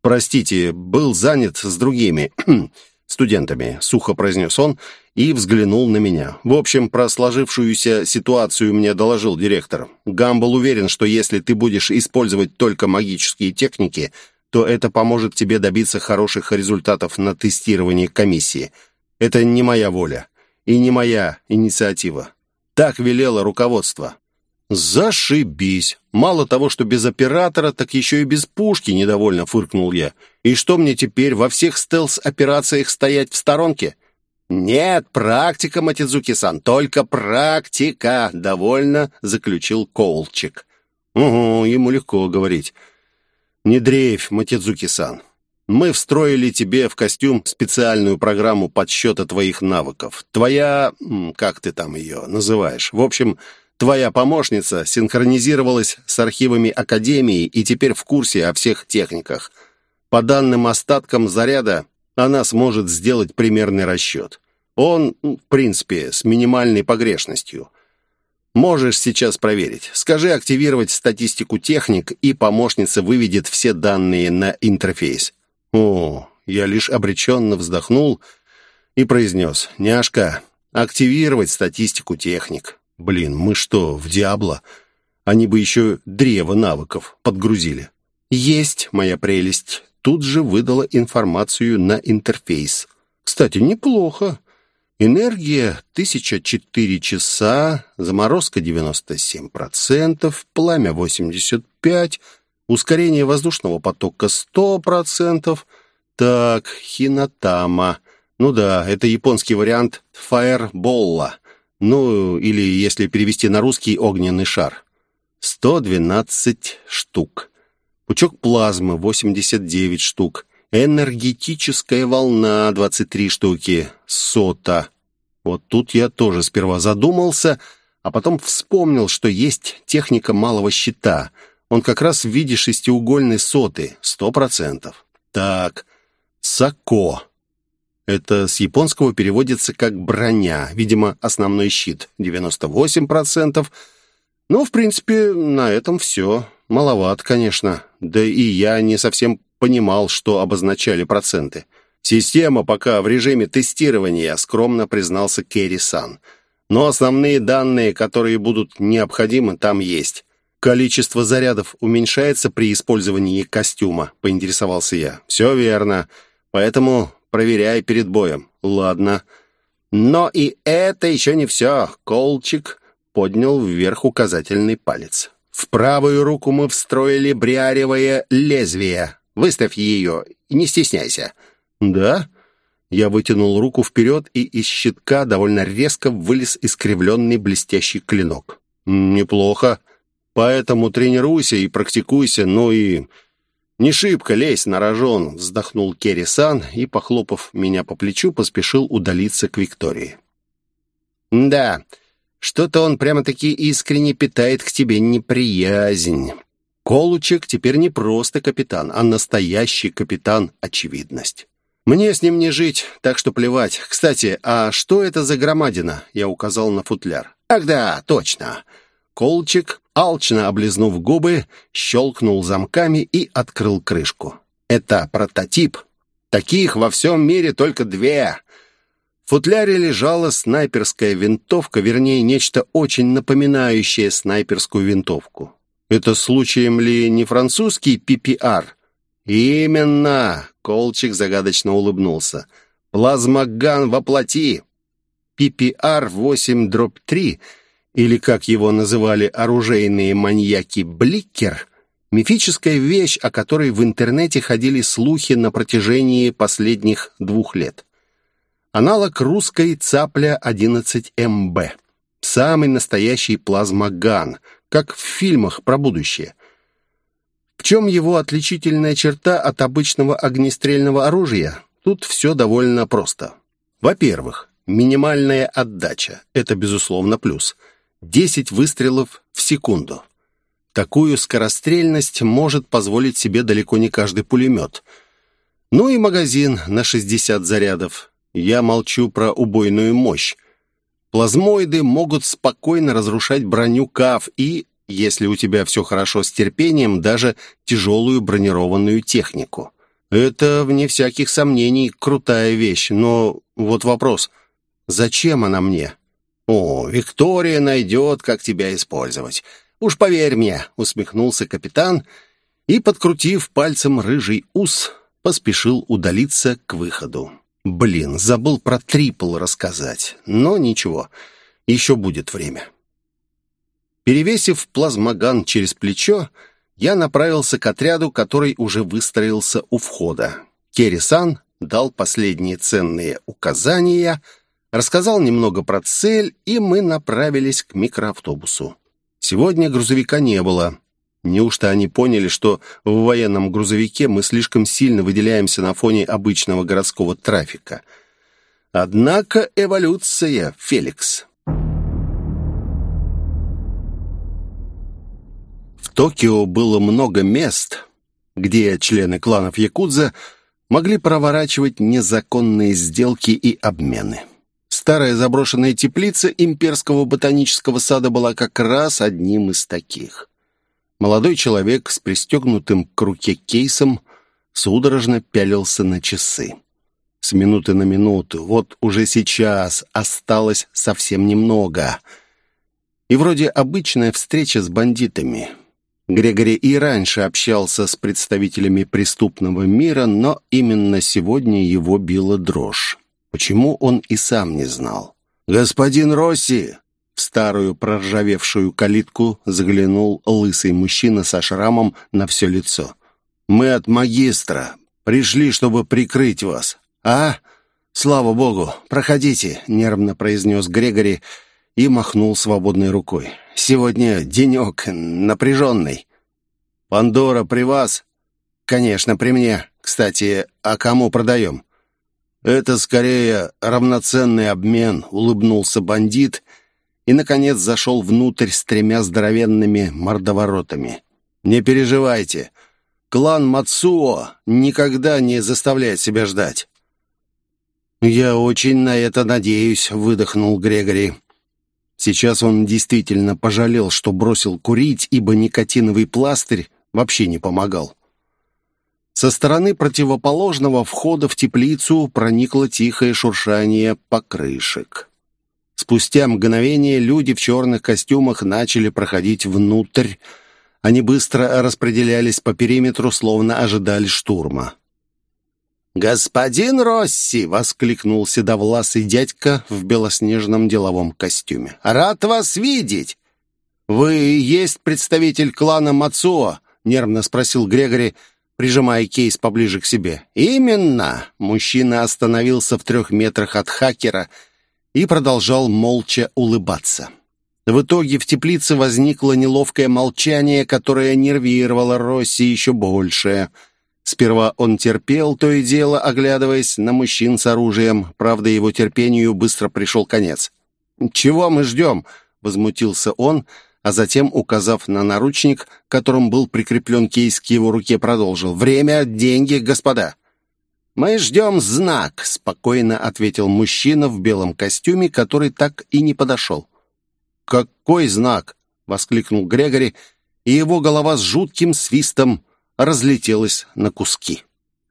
«Простите, был занят с другими [clears throat] студентами», — сухо произнес он и взглянул на меня. «В общем, про сложившуюся ситуацию мне доложил директор. Гамбл уверен, что если ты будешь использовать только магические техники, то это поможет тебе добиться хороших результатов на тестировании комиссии. Это не моя воля и не моя инициатива. Так велело руководство. «Зашибись! Мало того, что без оператора, так еще и без пушки!» — недовольно фыркнул я. «И что мне теперь, во всех стелс-операциях стоять в сторонке?» «Нет, практика, Матидзуки-сан, только практика!» — довольно заключил Колчик. «Угу, ему легко говорить. Не дрейфь, Матидзуки-сан. Мы встроили тебе в костюм специальную программу подсчета твоих навыков. Твоя... как ты там ее называешь? В общем, твоя помощница синхронизировалась с архивами Академии и теперь в курсе о всех техниках. По данным остаткам заряда, она сможет сделать примерный расчет. Он, в принципе, с минимальной погрешностью. Можешь сейчас проверить. Скажи активировать статистику техник, и помощница выведет все данные на интерфейс. О, я лишь обреченно вздохнул и произнес. «Няшка, активировать статистику техник. Блин, мы что, в Диабло? Они бы еще древо навыков подгрузили». «Есть, моя прелесть». Тут же выдала информацию на интерфейс. «Кстати, неплохо. Энергия 1004 часа, заморозка 97%, пламя 85%, Ускорение воздушного потока 100%. Так, Хинатама. Ну да, это японский вариант фаерболла. Ну, или если перевести на русский, огненный шар. 112 штук. Пучок плазмы 89 штук. Энергетическая волна 23 штуки. Сота. Вот тут я тоже сперва задумался, а потом вспомнил, что есть техника малого щита. Он как раз в виде шестиугольной соты, сто процентов. Так, Сако. Это с японского переводится как «броня». Видимо, основной щит 98%. Ну, в принципе, на этом все. Маловат, конечно. Да и я не совсем понимал, что обозначали проценты. Система пока в режиме тестирования, скромно признался Керри Сан. Но основные данные, которые будут необходимы, там есть. Количество зарядов уменьшается при использовании костюма, поинтересовался я. Все верно. Поэтому проверяй перед боем. Ладно. Но и это еще не все. Колчик поднял вверх указательный палец. В правую руку мы встроили бриаревое лезвие. Выставь ее не стесняйся. Да? Я вытянул руку вперед, и из щитка довольно резко вылез искривленный блестящий клинок. Неплохо. Поэтому тренируйся и практикуйся, ну и «Не шибко лезь на рожон», — вздохнул Керри-сан и, похлопав меня по плечу, поспешил удалиться к Виктории. «Да, что-то он прямо-таки искренне питает к тебе неприязнь. Колучек теперь не просто капитан, а настоящий капитан-очевидность. Мне с ним не жить, так что плевать. Кстати, а что это за громадина?» — я указал на футляр. «Ах да, точно. Колчик, алчно облизнув губы, щелкнул замками и открыл крышку. «Это прототип. Таких во всем мире только две». В футляре лежала снайперская винтовка, вернее, нечто очень напоминающее снайперскую винтовку. Это случаем ли не французский PPR? «Именно!» — Колчик загадочно улыбнулся. «Плазмоган воплоти!» PPR-8-3 или, как его называли оружейные маньяки, Бликер, мифическая вещь, о которой в интернете ходили слухи на протяжении последних двух лет. Аналог русской «Цапля-11МБ». Самый настоящий плазмоган, как в фильмах про будущее. В чем его отличительная черта от обычного огнестрельного оружия? Тут все довольно просто. Во-первых, минимальная отдача. Это, безусловно, плюс – 10 выстрелов в секунду. Такую скорострельность может позволить себе далеко не каждый пулемет. Ну и магазин на 60 зарядов. Я молчу про убойную мощь. Плазмоиды могут спокойно разрушать броню КАФ и, если у тебя все хорошо с терпением, даже тяжелую бронированную технику. Это, вне всяких сомнений, крутая вещь, но вот вопрос, зачем она мне? «О, Виктория найдет, как тебя использовать. Уж поверь мне», — усмехнулся капитан и, подкрутив пальцем рыжий ус, поспешил удалиться к выходу. «Блин, забыл про трипл рассказать. Но ничего, еще будет время». Перевесив плазмоган через плечо, я направился к отряду, который уже выстроился у входа. Керри-сан дал последние ценные указания — рассказал немного про цель, и мы направились к микроавтобусу. Сегодня грузовика не было. Неужто они поняли, что в военном грузовике мы слишком сильно выделяемся на фоне обычного городского трафика? Однако эволюция, Феликс. В Токио было много мест, где члены кланов Якудза могли проворачивать незаконные сделки и обмены. Старая заброшенная теплица имперского ботанического сада была как раз одним из таких. Молодой человек с пристегнутым к руке кейсом судорожно пялился на часы. С минуты на минуту, вот уже сейчас осталось совсем немного. И вроде обычная встреча с бандитами. Грегори и раньше общался с представителями преступного мира, но именно сегодня его била дрожь. Почему он и сам не знал? «Господин Росси, В старую проржавевшую калитку заглянул лысый мужчина со шрамом на все лицо. «Мы от магистра. Пришли, чтобы прикрыть вас. А? Слава богу! Проходите!» — нервно произнес Грегори и махнул свободной рукой. «Сегодня денек напряженный». «Пандора при вас?» «Конечно, при мне. Кстати, а кому продаем?» «Это скорее равноценный обмен», — улыбнулся бандит и, наконец, зашел внутрь с тремя здоровенными мордоворотами. «Не переживайте, клан Мацуо никогда не заставляет себя ждать». «Я очень на это надеюсь», — выдохнул Грегори. Сейчас он действительно пожалел, что бросил курить, ибо никотиновый пластырь вообще не помогал. Со стороны противоположного входа в теплицу проникло тихое шуршание покрышек. Спустя мгновение люди в черных костюмах начали проходить внутрь. Они быстро распределялись по периметру, словно ожидали штурма. «Господин Росси!» — воскликнул седовласый дядька в белоснежном деловом костюме. «Рад вас видеть!» «Вы есть представитель клана Мацуо?» — нервно спросил Грегори, прижимая кейс поближе к себе. «Именно!» Мужчина остановился в трех метрах от хакера и продолжал молча улыбаться. В итоге в теплице возникло неловкое молчание, которое нервировало Росси еще больше. Сперва он терпел то и дело, оглядываясь на мужчин с оружием. Правда, его терпению быстро пришел конец. «Чего мы ждем?» — возмутился он — а затем, указав на наручник, которым был прикреплен кейс к его руке, продолжил. «Время, деньги, господа!» «Мы ждем знак», — спокойно ответил мужчина в белом костюме, который так и не подошел. «Какой знак?» — воскликнул Грегори, и его голова с жутким свистом разлетелась на куски.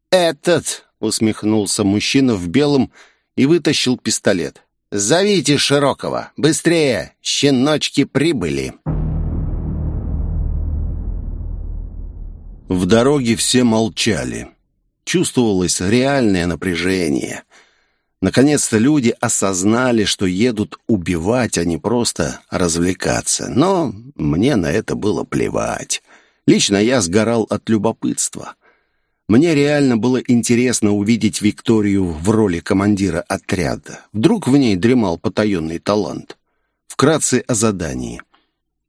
«Этот!» — усмехнулся мужчина в белом и вытащил пистолет. «Зовите Широкого! Быстрее! Щеночки прибыли!» В дороге все молчали. Чувствовалось реальное напряжение. Наконец-то люди осознали, что едут убивать, а не просто развлекаться. Но мне на это было плевать. Лично я сгорал от любопытства. Мне реально было интересно увидеть Викторию в роли командира отряда. Вдруг в ней дремал потаенный талант. Вкратце о задании.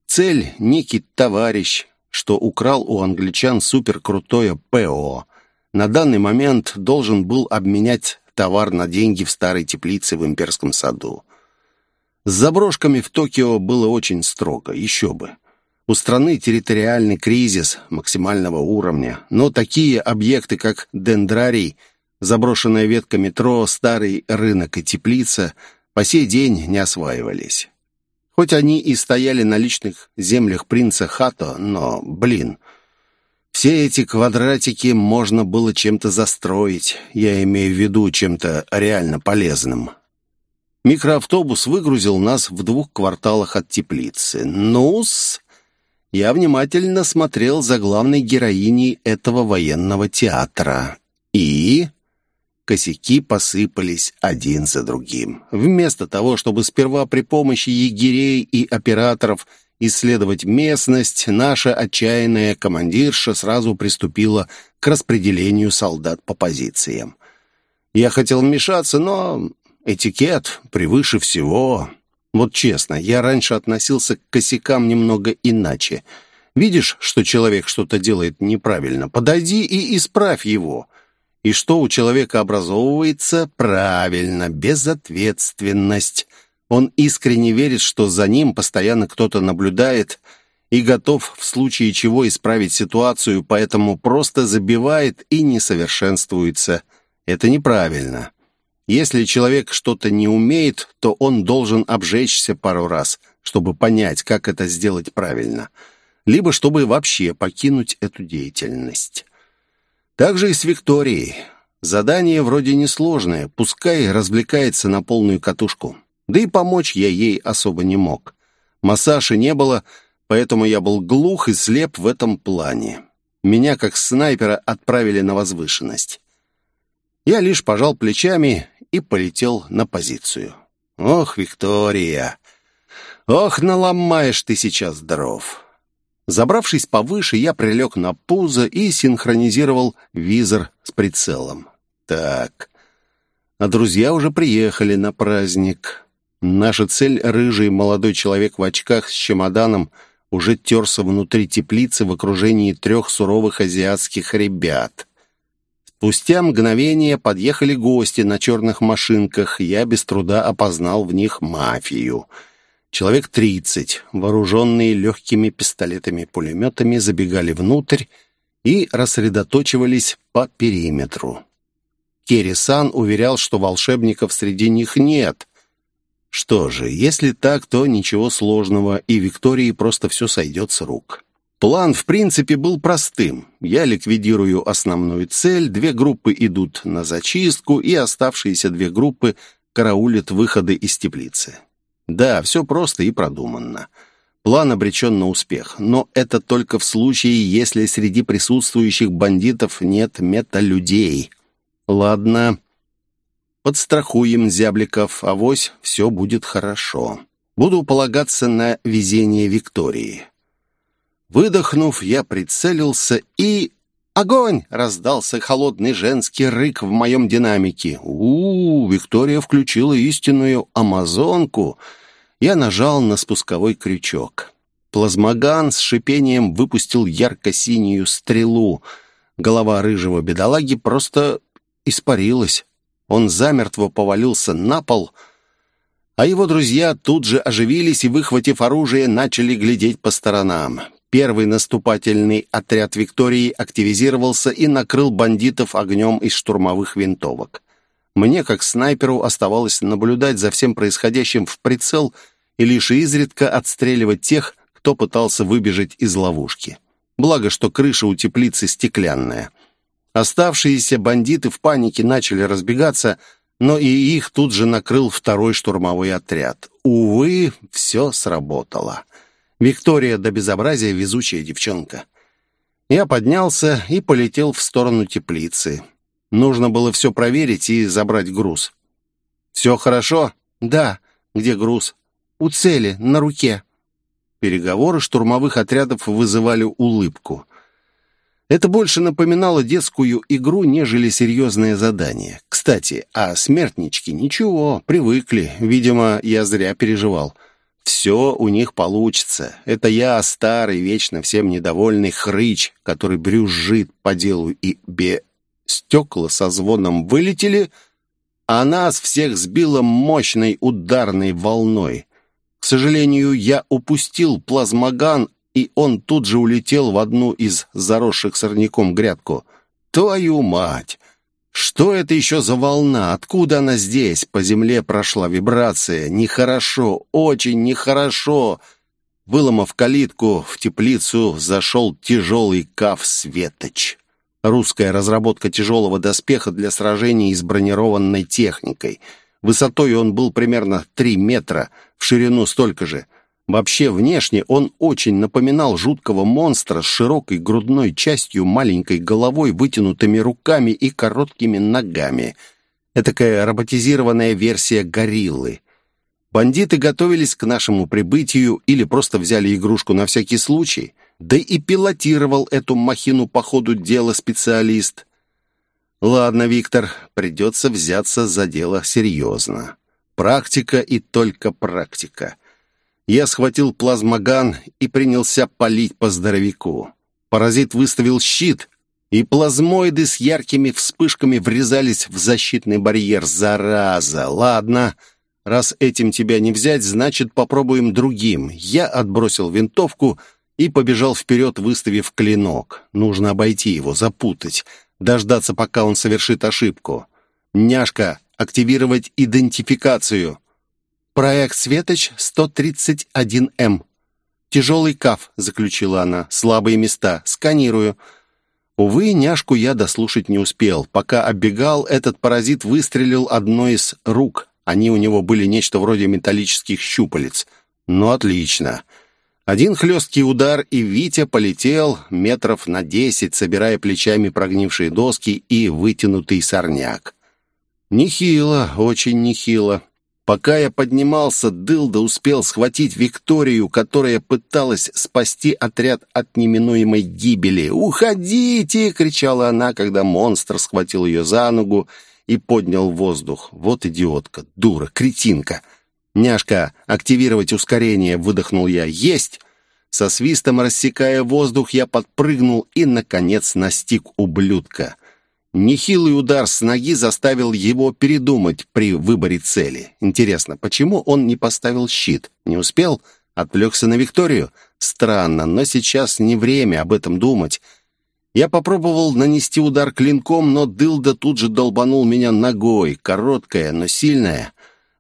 Цель — некий товарищ, что украл у англичан суперкрутое ПО. На данный момент должен был обменять товар на деньги в старой теплице в имперском саду. С заброшками в Токио было очень строго, еще бы. У страны территориальный кризис максимального уровня, но такие объекты, как дендрарий, заброшенная ветка метро, старый рынок и теплица по сей день не осваивались. Хоть они и стояли на личных землях принца Хато, но, блин, все эти квадратики можно было чем-то застроить, я имею в виду чем-то реально полезным. Микроавтобус выгрузил нас в двух кварталах от теплицы. Ну-с, я внимательно смотрел за главной героиней этого военного театра. И... Косяки посыпались один за другим. Вместо того, чтобы сперва при помощи егерей и операторов исследовать местность, наша отчаянная командирша сразу приступила к распределению солдат по позициям. Я хотел вмешаться, но этикет превыше всего. Вот честно, я раньше относился к косякам немного иначе. Видишь, что человек что-то делает неправильно, подойди и исправь его. И что у человека образовывается? Правильно, безответственность. Он искренне верит, что за ним постоянно кто-то наблюдает и готов в случае чего исправить ситуацию, поэтому просто забивает и не совершенствуется. Это неправильно. Если человек что-то не умеет, то он должен обжечься пару раз, чтобы понять, как это сделать правильно, либо чтобы вообще покинуть эту деятельность. Так же и с Викторией. Задание вроде несложное, пускай развлекается на полную катушку. Да и помочь я ей особо не мог. Массажа не было, поэтому я был глух и слеп в этом плане. Меня, как снайпера, отправили на возвышенность. Я лишь пожал плечами и полетел на позицию. Ох, Виктория! Ох, наломаешь ты сейчас дров. Забравшись повыше, я прилег на пузо и синхронизировал визор с прицелом. Так, а друзья уже приехали на праздник. Наша цель — рыжий молодой человек в очках с чемоданом — уже терся внутри теплицы в окружении трех суровых азиатских ребят. Спустя мгновение подъехали гости на черных машинках, я без труда опознал в них мафию. Человек тридцать, вооруженные легкими пистолетами-пулеметами, забегали внутрь и рассредоточивались по периметру. Керри-сан уверял, что волшебников среди них нет, что же, если так, то ничего сложного, и Виктории просто все сойдет с рук. План, в принципе, был простым. Я ликвидирую основную цель, две группы идут на зачистку, и оставшиеся две группы караулят выходы из теплицы. Да, все просто и продуманно. План обречен на успех, но это только в случае, если среди присутствующих бандитов нет мета-людей. Ладно, Подстрахуем зябликов, авось все будет хорошо. Буду полагаться на везение Виктории. Выдохнув, я прицелился и... «Огонь!» — раздался холодный женский рык в моем динамике. у, -у, -у Виктория включила истинную амазонку. Я нажал на спусковой крючок. Плазмоган с шипением выпустил ярко-синюю стрелу. Голова рыжего бедолаги просто испарилась. Он замертво повалился на пол, а его друзья тут же оживились и, выхватив оружие, начали глядеть по сторонам. Первый наступательный отряд Виктории активизировался и накрыл бандитов огнем из штурмовых винтовок. Мне, как снайперу, оставалось наблюдать за всем происходящим в прицел и лишь изредка отстреливать тех, кто пытался выбежать из ловушки. Благо, что крыша у теплицы стеклянная. Оставшиеся бандиты в панике начали разбегаться, но и их тут же накрыл второй штурмовой отряд. Увы, все сработало. Виктория до безобразия везучая девчонка. Я поднялся и полетел в сторону теплицы. Нужно было все проверить и забрать груз. «Все хорошо?» «Да». «Где груз?» «У цели, на руке». Переговоры штурмовых отрядов вызывали улыбку. Это больше напоминало детскую игру, нежели серьезное задание. Кстати, а смертнички ничего, привыкли. Видимо, я зря переживал. Все у них получится. Это я, старый, вечно всем недовольный хрыч, который брюзжит по делу и бе... Стекла со звоном вылетели, а нас всех сбило мощной ударной волной. К сожалению, я упустил плазмоган, и он тут же улетел в одну из заросших сорняком грядку. «Твою мать! Что это еще за волна? Откуда она здесь?» По земле прошла вибрация. «Нехорошо, очень нехорошо!» Выломав калитку, в теплицу зашел тяжелый каф-светоч. Русская разработка тяжелого доспеха для сражений с бронированной техникой. Высотой он был примерно 3 метра, в ширину столько же – Вообще, внешне он очень напоминал жуткого монстра с широкой грудной частью, маленькой головой, вытянутыми руками и короткими ногами. Этакая роботизированная версия гориллы. Бандиты готовились к нашему прибытию или просто взяли игрушку на всякий случай. Да и пилотировал эту махину по ходу дела специалист. Ладно, Виктор, придется взяться за дело серьезно. Практика и только практика. Я схватил плазмоган и принялся палить по здоровяку. Паразит выставил щит, и плазмоиды с яркими вспышками врезались в защитный барьер. Зараза! Ладно, раз этим тебя не взять, значит, попробуем другим. Я отбросил винтовку и побежал вперед, выставив клинок. Нужно обойти его, запутать, дождаться, пока он совершит ошибку. «Няшка, активировать идентификацию!» «Проект «Светоч» 131М». «Тяжелый каф», — заключила она. «Слабые места. Сканирую». Увы, няшку я дослушать не успел. Пока оббегал, этот паразит выстрелил одной из рук. Они у него были нечто вроде металлических щупалец. Ну, отлично. Один хлесткий удар, и Витя полетел метров на десять, собирая плечами прогнившие доски и вытянутый сорняк. Нехило, очень нехило. Пока я поднимался, Дылда успел схватить Викторию, которая пыталась спасти отряд от неминуемой гибели. «Уходите!» — кричала она, когда монстр схватил ее за ногу и поднял воздух. «Вот идиотка, дура, кретинка!» «Няшка, активировать ускорение!» — выдохнул я. «Есть!» Со свистом рассекая воздух, я подпрыгнул и, наконец, настиг ублюдка. Нехилый удар с ноги заставил его передумать при выборе цели. Интересно, почему он не поставил щит? Не успел? Отвлекся на Викторию? Странно, но сейчас не время об этом думать. Я попробовал нанести удар клинком, но Дылда тут же долбанул меня ногой, короткая, но сильная.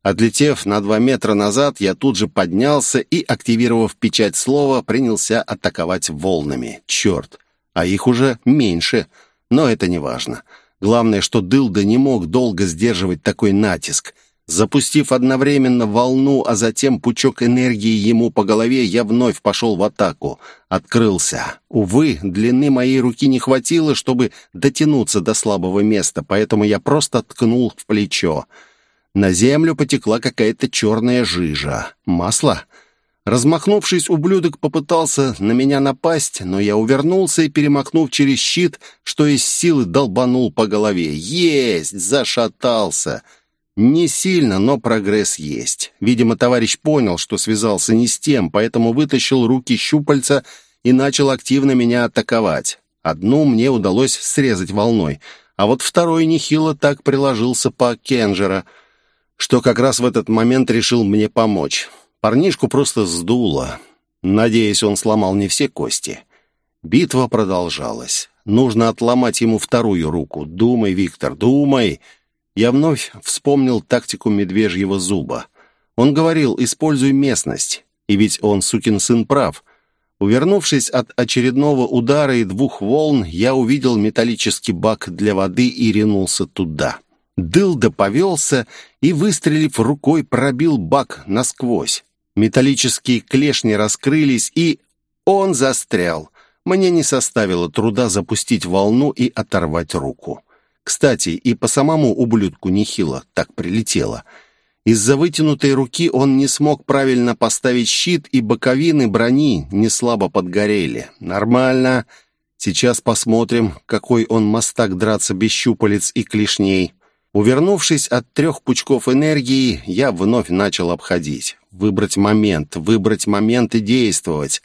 Отлетев на два метра назад, я тут же поднялся и, активировав печать слова, принялся атаковать волнами. Черт, а их уже меньше — но это не важно. Главное, что Дылда не мог долго сдерживать такой натиск. Запустив одновременно волну, а затем пучок энергии ему по голове, я вновь пошел в атаку. Открылся. Увы, длины моей руки не хватило, чтобы дотянуться до слабого места, поэтому я просто ткнул в плечо. На землю потекла какая-то черная жижа. Масло? Размахнувшись, ублюдок попытался на меня напасть, но я увернулся и, перемахнув через щит, что из силы долбанул по голове. Есть! Зашатался! Не сильно, но прогресс есть. Видимо, товарищ понял, что связался не с тем, поэтому вытащил руки щупальца и начал активно меня атаковать. Одну мне удалось срезать волной, а вот второй нехило так приложился по Кенджера, что как раз в этот момент решил мне помочь. Парнишку просто сдуло. Надеюсь, он сломал не все кости. Битва продолжалась. Нужно отломать ему вторую руку. Думай, Виктор, думай. Я вновь вспомнил тактику медвежьего зуба. Он говорил, используй местность. И ведь он, сукин сын, прав. Увернувшись от очередного удара и двух волн, я увидел металлический бак для воды и ринулся туда. Дылда повелся и, выстрелив рукой, пробил бак насквозь. Металлические клешни раскрылись, и он застрял. Мне не составило труда запустить волну и оторвать руку. Кстати, и по самому ублюдку нехило так прилетело. Из-за вытянутой руки он не смог правильно поставить щит, и боковины брони не слабо подгорели. Нормально. Сейчас посмотрим, какой он мастак драться без щупалец и клешней. Увернувшись от трех пучков энергии, я вновь начал обходить. Выбрать момент, выбрать момент и действовать.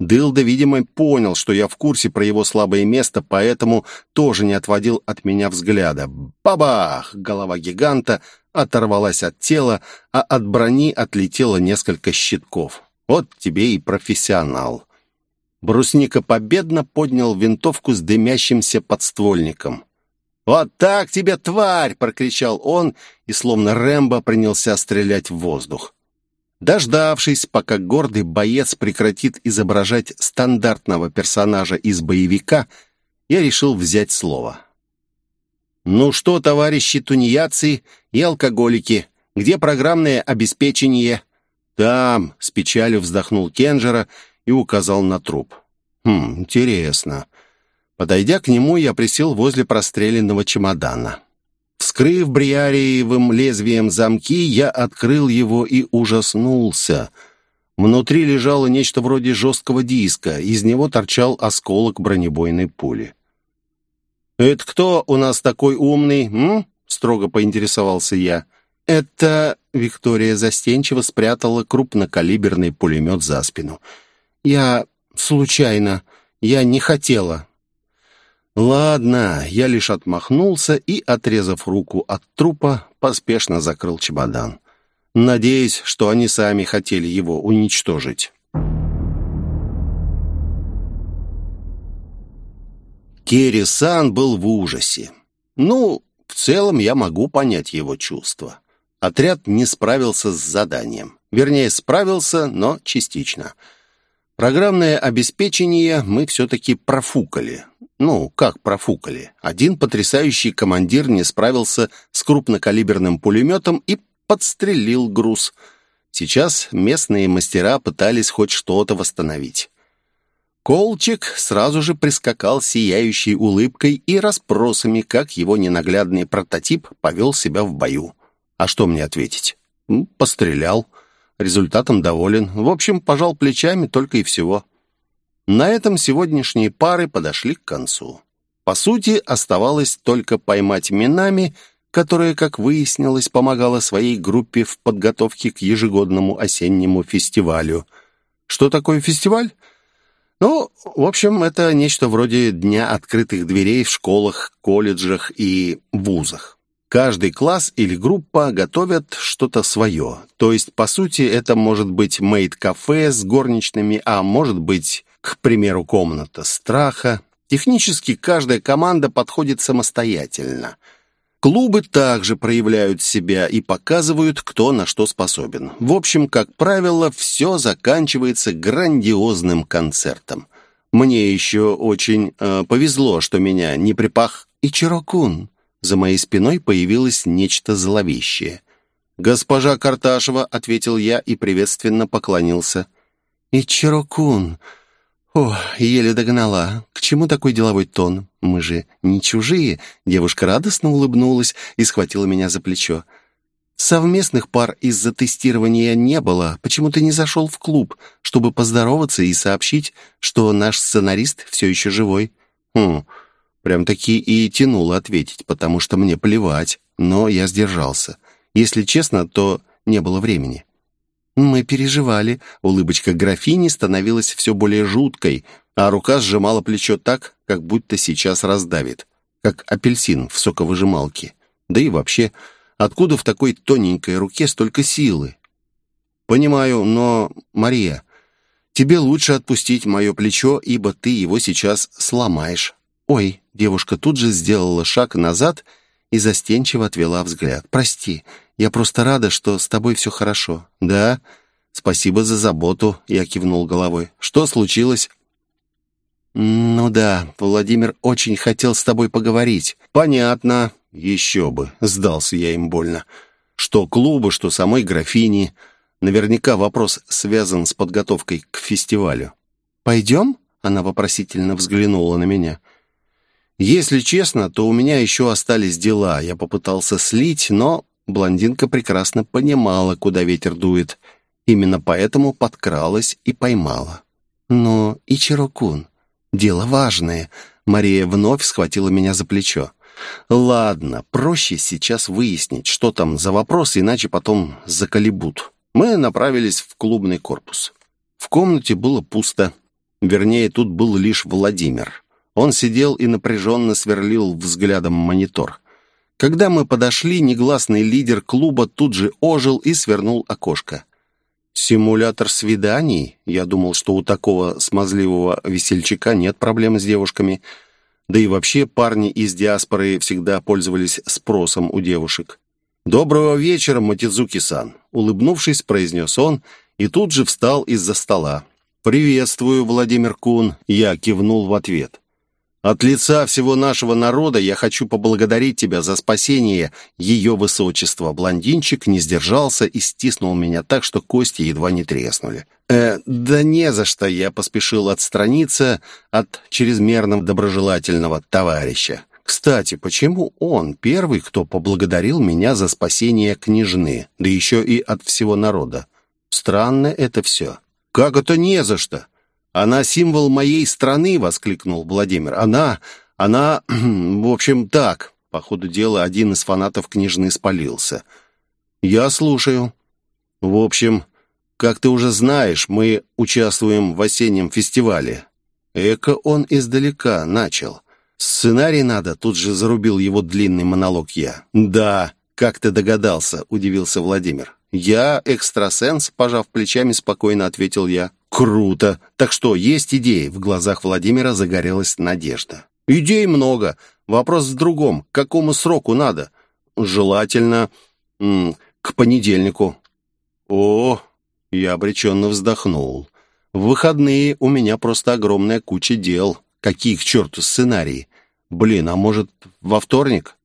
Дылда, видимо, понял, что я в курсе про его слабое место, поэтому тоже не отводил от меня взгляда. Бабах! Голова гиганта оторвалась от тела, а от брони отлетело несколько щитков. Вот тебе и профессионал. Брусника победно поднял винтовку с дымящимся подствольником. «Вот так тебе, тварь!» — прокричал он и, словно Рэмбо, принялся стрелять в воздух. Дождавшись, пока гордый боец прекратит изображать стандартного персонажа из боевика, я решил взять слово. «Ну что, товарищи тунеядцы и алкоголики, где программное обеспечение?» «Там», — с печалью вздохнул Кенджера и указал на труп. «Хм, интересно. Подойдя к нему, я присел возле простреленного чемодана. Вскрыв бриариевым лезвием замки, я открыл его и ужаснулся. Внутри лежало нечто вроде жесткого диска, из него торчал осколок бронебойной пули. «Это кто у нас такой умный, м?» — строго поинтересовался я. «Это...» — Виктория застенчиво спрятала крупнокалиберный пулемет за спину. «Я... случайно. Я не хотела. «Ладно», я лишь отмахнулся и, отрезав руку от трупа, поспешно закрыл чемодан. Надеюсь, что они сами хотели его уничтожить. Керри-сан был в ужасе. Ну, в целом я могу понять его чувства. Отряд не справился с заданием. Вернее, справился, но частично. Программное обеспечение мы все-таки профукали. Ну, как профукали. Один потрясающий командир не справился с крупнокалиберным пулеметом и подстрелил груз. Сейчас местные мастера пытались хоть что-то восстановить. Колчик сразу же прискакал сияющей улыбкой и расспросами, как его ненаглядный прототип повел себя в бою. А что мне ответить? Пострелял. Результатом доволен. В общем, пожал плечами только и всего. На этом сегодняшние пары подошли к концу. По сути, оставалось только поймать Минами, которая, как выяснилось, помогала своей группе в подготовке к ежегодному осеннему фестивалю. Что такое фестиваль? Ну, в общем, это нечто вроде Дня открытых дверей в школах, колледжах и вузах. Каждый класс или группа готовят что-то свое. То есть, по сути, это может быть мейд-кафе с горничными, а может быть, к примеру, комната страха. Технически каждая команда подходит самостоятельно. Клубы также проявляют себя и показывают, кто на что способен. В общем, как правило, все заканчивается грандиозным концертом. Мне еще очень э, повезло, что меня не припах и Чирокун. За моей спиной появилось нечто зловещее. «Госпожа Карташева», — ответил я и приветственно поклонился. «Ичиро-кун, «О, еле догнала. К чему такой деловой тон? Мы же не чужие». Девушка радостно улыбнулась и схватила меня за плечо. «Совместных пар из-за тестирования не было. Почему ты не зашел в клуб, чтобы поздороваться и сообщить, что наш сценарист все еще живой?» «Хм, прям-таки и тянуло ответить, потому что мне плевать, но я сдержался. Если честно, то не было времени». Мы переживали. Улыбочка графини становилась все более жуткой, а рука сжимала плечо так, как будто сейчас раздавит, как апельсин в соковыжималке. Да и вообще, откуда в такой тоненькой руке столько силы? Понимаю, но, Мария, тебе лучше отпустить мое плечо, ибо ты его сейчас сломаешь. Ой, девушка тут же сделала шаг назад и застенчиво отвела взгляд. Прости, я просто рада, что с тобой все хорошо». «Да? Спасибо за заботу», — я кивнул головой. «Что случилось?» «Ну да, Владимир очень хотел с тобой поговорить». «Понятно. Еще бы». Сдался я им больно. Что клуба, что самой графини. Наверняка вопрос связан с подготовкой к фестивалю. «Пойдем?» — она вопросительно взглянула на меня. «Если честно, то у меня еще остались дела. Я попытался слить, но Блондинка прекрасно понимала, куда ветер дует. Именно поэтому подкралась и поймала. «Но, Ичирокун, дело важное». Мария вновь схватила меня за плечо. «Ладно, проще сейчас выяснить, что там за вопрос, иначе потом заколебут». Мы направились в клубный корпус. В комнате было пусто. Вернее, тут был лишь Владимир. Он сидел и напряженно сверлил взглядом монитор. Когда мы подошли, негласный лидер клуба тут же ожил и свернул окошко. «Симулятор свиданий?» Я думал, что у такого смазливого весельчака нет проблем с девушками. Да и вообще парни из диаспоры всегда пользовались спросом у девушек. «Доброго вечера, Матидзуки-сан!» Улыбнувшись, произнес он и тут же встал из-за стола. «Приветствую, Владимир Кун!» Я кивнул в ответ. От лица всего нашего народа я хочу поблагодарить тебя за спасение ее высочества. Блондинчик не сдержался и стиснул меня так, что кости едва не треснули. Э, да не за что я поспешил отстраниться от чрезмерно доброжелательного товарища. Кстати, почему он первый, кто поблагодарил меня за спасение княжны, да еще и от всего народа? Странно это все. Как это не за что? «Она символ моей страны!» — воскликнул Владимир. «Она... она... [clears throat] в общем, так...» По ходу дела один из фанатов княжны спалился. «Я слушаю. В общем, как ты уже знаешь, мы участвуем в осеннем фестивале. Эко он издалека начал. Сценарий надо, тут же зарубил его длинный монолог я. «Да, как ты догадался?» — удивился Владимир. «Я экстрасенс», — пожав плечами, спокойно ответил я. «Круто! Так что, есть идеи?» В глазах Владимира загорелась надежда. «Идей много. Вопрос в другом. К какому сроку надо?» «Желательно к понедельнику». «О!» Я обреченно вздохнул. «В выходные у меня просто огромная куча дел. Какие к черту сценарии? Блин, а может, во вторник?»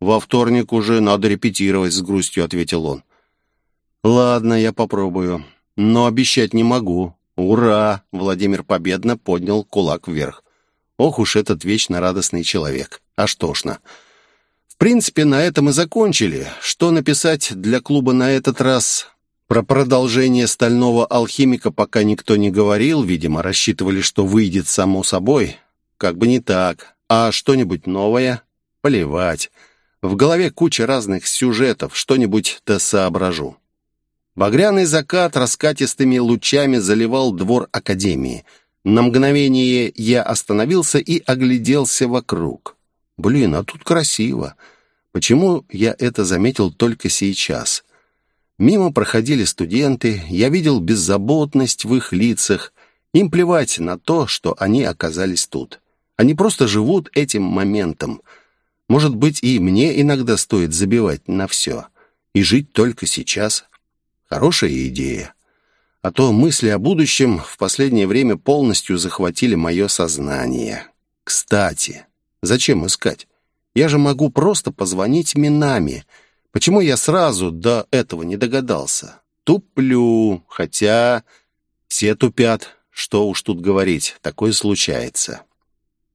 «Во вторник уже надо репетировать», — с грустью ответил он. «Ладно, я попробую, но обещать не могу. «Ура!» — Владимир победно поднял кулак вверх. «Ох уж этот вечно радостный человек! Аж тошно!» В принципе, на этом и закончили. Что написать для клуба на этот раз? Про продолжение «Стального алхимика» пока никто не говорил, видимо, рассчитывали, что выйдет само собой. Как бы не так. А что-нибудь новое? Поливать. В голове куча разных сюжетов, что-нибудь-то соображу. Багряный закат раскатистыми лучами заливал двор Академии. На мгновение я остановился и огляделся вокруг. Блин, а тут красиво. Почему я это заметил только сейчас? Мимо проходили студенты, я видел беззаботность в их лицах. Им плевать на то, что они оказались тут. Они просто живут этим моментом. Может быть, и мне иногда стоит забивать на все. И жить только сейчас. Хорошая идея. А то мысли о будущем в последнее время полностью захватили мое сознание. Кстати, зачем искать? Я же могу просто позвонить Минами. Почему я сразу до этого не догадался? Туплю, хотя все тупят. Что уж тут говорить, такое случается.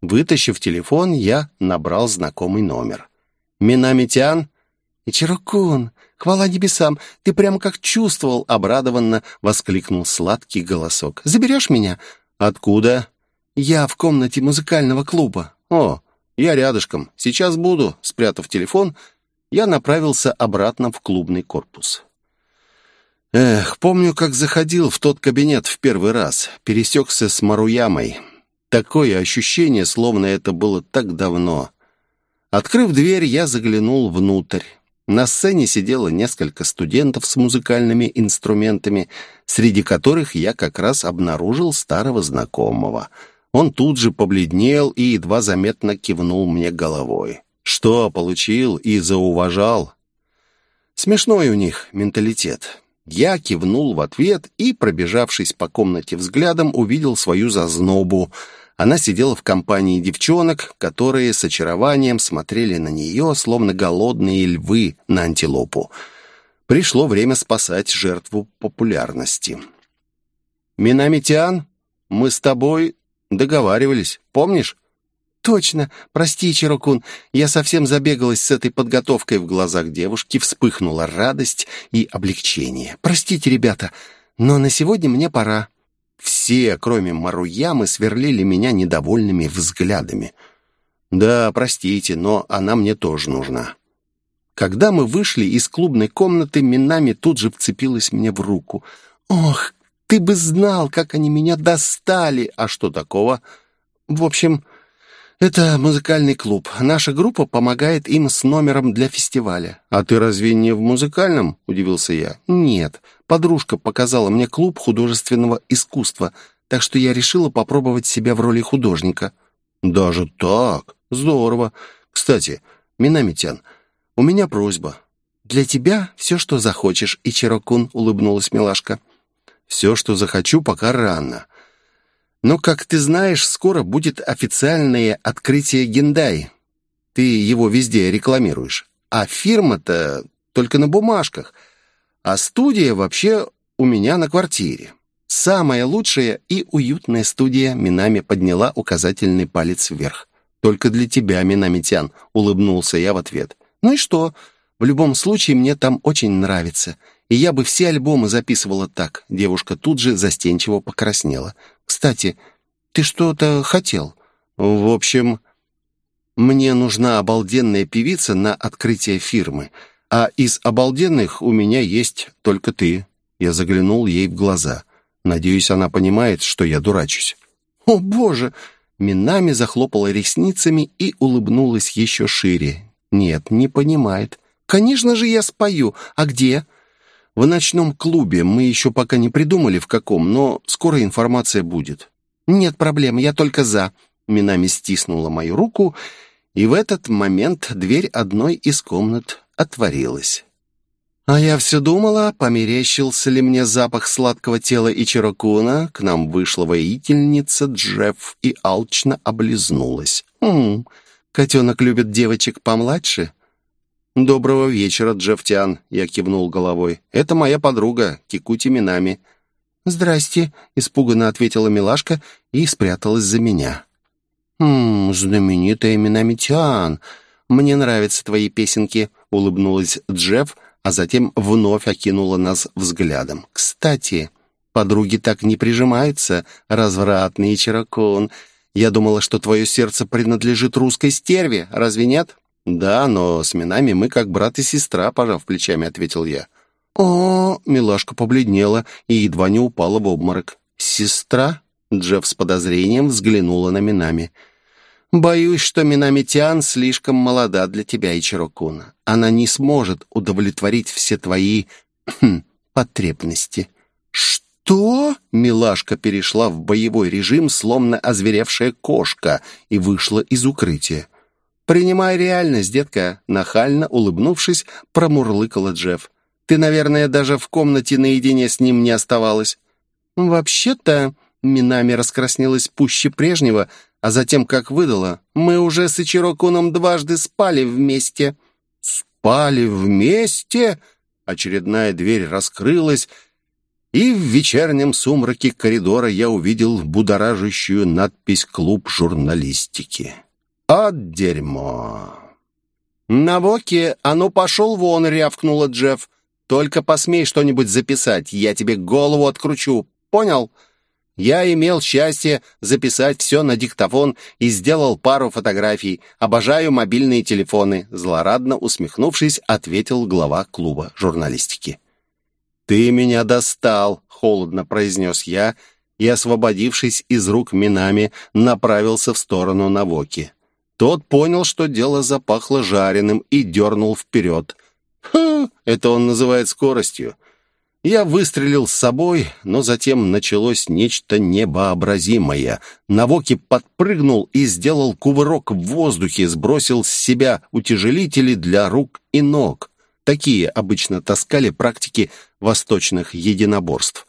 Вытащив телефон, я набрал знакомый номер. «Минами Тян?» «Ичирокун, хвала небесам, ты прямо как чувствовал!» Обрадованно воскликнул сладкий голосок. «Заберешь меня?» «Откуда?» «Я в комнате музыкального клуба». «О, я рядышком. Сейчас буду». Спрятав телефон, я направился обратно в клубный корпус. Эх, помню, как заходил в тот кабинет в первый раз. Пересекся с Маруямой. Такое ощущение, словно это было так давно. Открыв дверь, я заглянул внутрь. На сцене сидело несколько студентов с музыкальными инструментами, среди которых я как раз обнаружил старого знакомого — он тут же побледнел и едва заметно кивнул мне головой. Что получил и зауважал? Смешной у них менталитет. Я кивнул в ответ и, пробежавшись по комнате взглядом, увидел свою зазнобу. Она сидела в компании девчонок, которые с очарованием смотрели на нее, словно голодные львы на антилопу. Пришло время спасать жертву популярности. «Минамитян, мы с тобой Договаривались, помнишь? Точно. Прости, Чирокун, я совсем забегалась с этой подготовкой в глазах девушки, вспыхнула радость и облегчение. Простите, ребята, но на сегодня мне пора. Все, кроме Маруямы, сверлили меня недовольными взглядами. Да, простите, но она мне тоже нужна. Когда мы вышли из клубной комнаты, Минами тут же вцепилась мне в руку. «Ох, ты бы знал, как они меня достали. А что такого? В общем, это музыкальный клуб. Наша группа помогает им с номером для фестиваля. А ты разве не в музыкальном? Удивился я. Нет. Подружка показала мне клуб художественного искусства, так что я решила попробовать себя в роли художника. Даже так? Здорово. Кстати, Минамитян, у меня просьба. Для тебя все, что захочешь, Ичирокун, улыбнулась милашка. Все, что захочу, пока рано. Но, как ты знаешь, скоро будет официальное открытие Гендай. Ты его везде рекламируешь. А фирма-то только на бумажках. А студия вообще у меня на квартире. Самая лучшая и уютная студия Минами подняла указательный палец вверх. «Только для тебя, Минамитян», — улыбнулся я в ответ. «Ну и что? В любом случае, мне там очень нравится и я бы все альбомы записывала так». Девушка тут же застенчиво покраснела. «Кстати, ты что-то хотел?» «В общем, мне нужна обалденная певица на открытие фирмы, а из обалденных у меня есть только ты». Я заглянул ей в глаза. Надеюсь, она понимает, что я дурачусь. «О, Боже!» Минами захлопала ресницами и улыбнулась еще шире. «Нет, не понимает. Конечно же я спою. А где?» В ночном клубе мы еще пока не придумали в каком, но скоро информация будет. Нет проблем, я только за. Минами стиснула мою руку, и в этот момент дверь одной из комнат отворилась. А я все думала, померещился ли мне запах сладкого тела Ичирокуна. К нам вышла воительница Джефф и алчно облизнулась. «Хм, котенок любит девочек помладше?» «Доброго вечера, Джефтян», — я кивнул головой. «Это моя подруга, Кикути Минами». «Здрасте», — испуганно ответила милашка и спряталась за меня. «Хм, знаменитая Минамитян. «Мне нравятся твои песенки», — улыбнулась Джефф, а затем вновь окинула нас взглядом. «Кстати, подруги так не прижимаются, развратный чирокон. Я думала, что твое сердце принадлежит русской стерве, разве нет?» «Да, но с минами мы как брат и сестра», — пожав плечами, ответил я. «О, милашка побледнела и едва не упала в обморок. Сестра?» Джефф с подозрением взглянула на Минами. «Боюсь, что Минами Тиан слишком молода для тебя, Ичирокуна. Она не сможет удовлетворить все твои хм, потребности». «Что?» Милашка перешла в боевой режим, словно озверевшая кошка, и вышла из укрытия. «Принимай реальность, детка», — нахально улыбнувшись, промурлыкала Джефф. «Ты, наверное, даже в комнате наедине с ним не оставалась». «Вообще-то...» — Минами раскраснелась пуще прежнего, а затем как выдала. «Мы уже с Ичирокуном дважды спали вместе». «Спали вместе?» Очередная дверь раскрылась, и в вечернем сумраке коридора я увидел будоражащую надпись «Клуб журналистики». «От дерьмо!» «На боке, а ну пошел вон!» — рявкнула Джефф. «Только посмей что-нибудь записать, я тебе голову откручу, понял?» Я имел счастье записать все на диктофон и сделал пару фотографий. Обожаю мобильные телефоны», — злорадно усмехнувшись, ответил глава клуба журналистики. «Ты меня достал», — холодно произнес я, и, освободившись из рук Минами, направился в сторону Навоки. Тот понял, что дело запахло жареным и дернул вперед. «Хм, это он называет скоростью». Я выстрелил с собой, но затем началось нечто небообразимое. Навоки подпрыгнул и сделал кувырок в воздухе, сбросил с себя утяжелители для рук и ног. Такие обычно таскали практики восточных единоборств.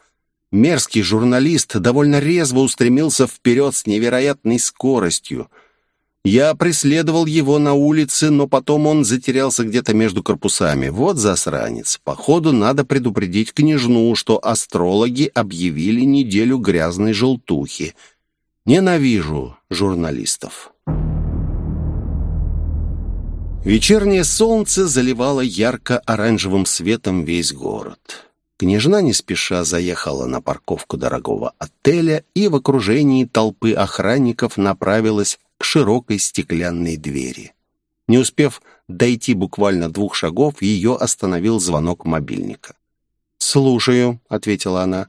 Мерзкий журналист довольно резво устремился вперед с невероятной скоростью. Я преследовал его на улице, но потом он затерялся где-то между корпусами. Вот засранец. Походу, надо предупредить княжну, что астрологи объявили неделю грязной желтухи. Ненавижу журналистов. Вечернее солнце заливало ярко-оранжевым светом весь город. Княжна не спеша заехала на парковку дорогого отеля и в окружении толпы охранников направилась к широкой стеклянной двери. Не успев дойти буквально двух шагов, ее остановил звонок мобильника. «Слушаю», — ответила она.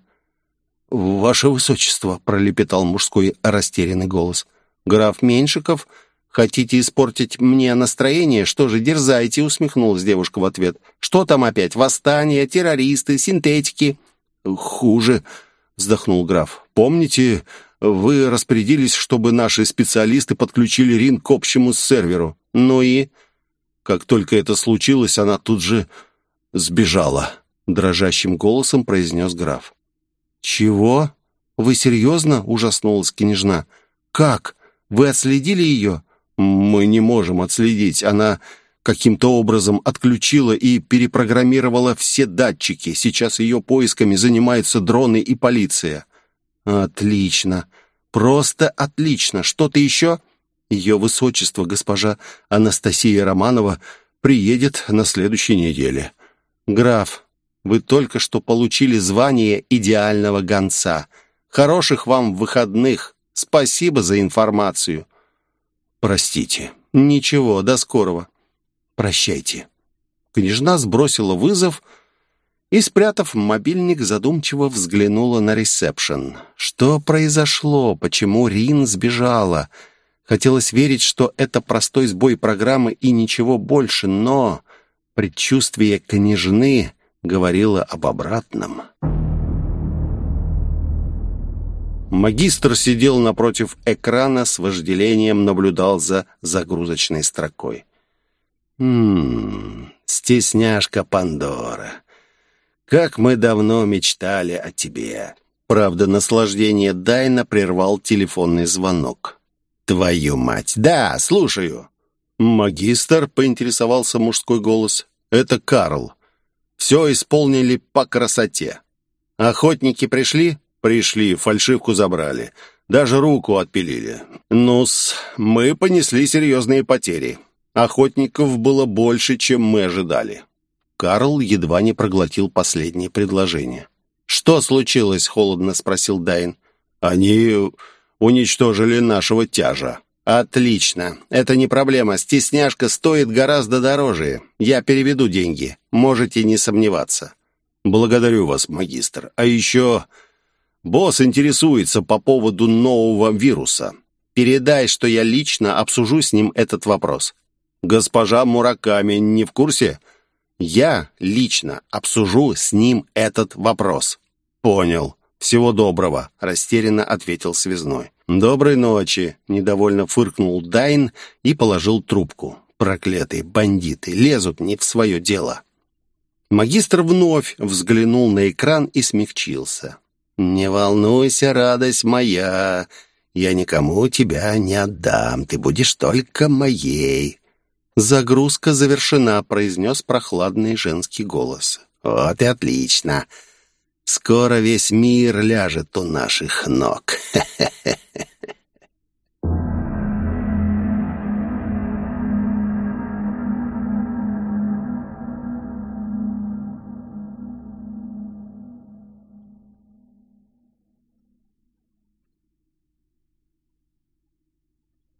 «Ваше высочество», — пролепетал мужской растерянный голос. «Граф Меньшиков, хотите испортить мне настроение? Что же, дерзайте», — усмехнулась девушка в ответ. «Что там опять? Восстание, террористы, синтетики?» «Хуже», — вздохнул граф. «Помните, вы распорядились, чтобы наши специалисты подключили Рин к общему серверу. Ну и...» Как только это случилось, она тут же сбежала. Дрожащим голосом произнес граф. «Чего? Вы серьезно?» — ужаснулась княжна. «Как? Вы отследили ее?» «Мы не можем отследить. Она каким-то образом отключила и перепрограммировала все датчики. Сейчас ее поисками занимаются дроны и полиция». «Отлично. Просто отлично. Что-то еще?» «Ее высочество, госпожа Анастасия Романова, приедет на следующей неделе. Граф, вы только что получили звание идеального гонца. Хороших вам выходных. Спасибо за информацию». «Простите». «Ничего, до скорого». «Прощайте». Княжна сбросила вызов и, спрятав мобильник, задумчиво взглянула на ресепшн. Что произошло? Почему Рин сбежала? Хотелось верить, что это простой сбой программы и ничего больше, но предчувствие княжны говорило об обратном. Магистр сидел напротив экрана с вожделением, наблюдал за загрузочной строкой. «Ммм, стесняшка Пандора, как мы давно мечтали о тебе!» Правда, наслаждение Дайна прервал телефонный звонок. «Твою мать! Да, слушаю!» «Магистр», — поинтересовался мужской голос, — «это Карл. Все исполнили по красоте. Охотники пришли?» «Пришли, фальшивку забрали. Даже руку отпилили. Ну-с, мы понесли серьезные потери. Охотников было больше, чем мы ожидали. Карл едва не проглотил последнее предложение. «Что случилось?» — холодно спросил Дайн. «Они уничтожили нашего тяжа». «Отлично. Это не проблема. Стесняшка стоит гораздо дороже. Я переведу деньги. Можете не сомневаться». «Благодарю вас, магистр. А еще босс интересуется по поводу нового вируса. Передай, что я лично обсужу с ним этот вопрос». «Госпожа Мураками не в курсе?» «Я лично обсужу с ним этот вопрос». «Понял. Всего доброго», — растерянно ответил связной. «Доброй ночи», — недовольно фыркнул Дайн и положил трубку. «Проклятые бандиты лезут не в свое дело». Магистр вновь взглянул на экран и смягчился. «Не волнуйся, радость моя, я никому тебя не отдам, ты будешь только моей». «Загрузка завершена», — произнес прохладный женский голос. «Вот и отлично. Скоро весь мир ляжет у наших ног. Хе-хе-хе». [laughs]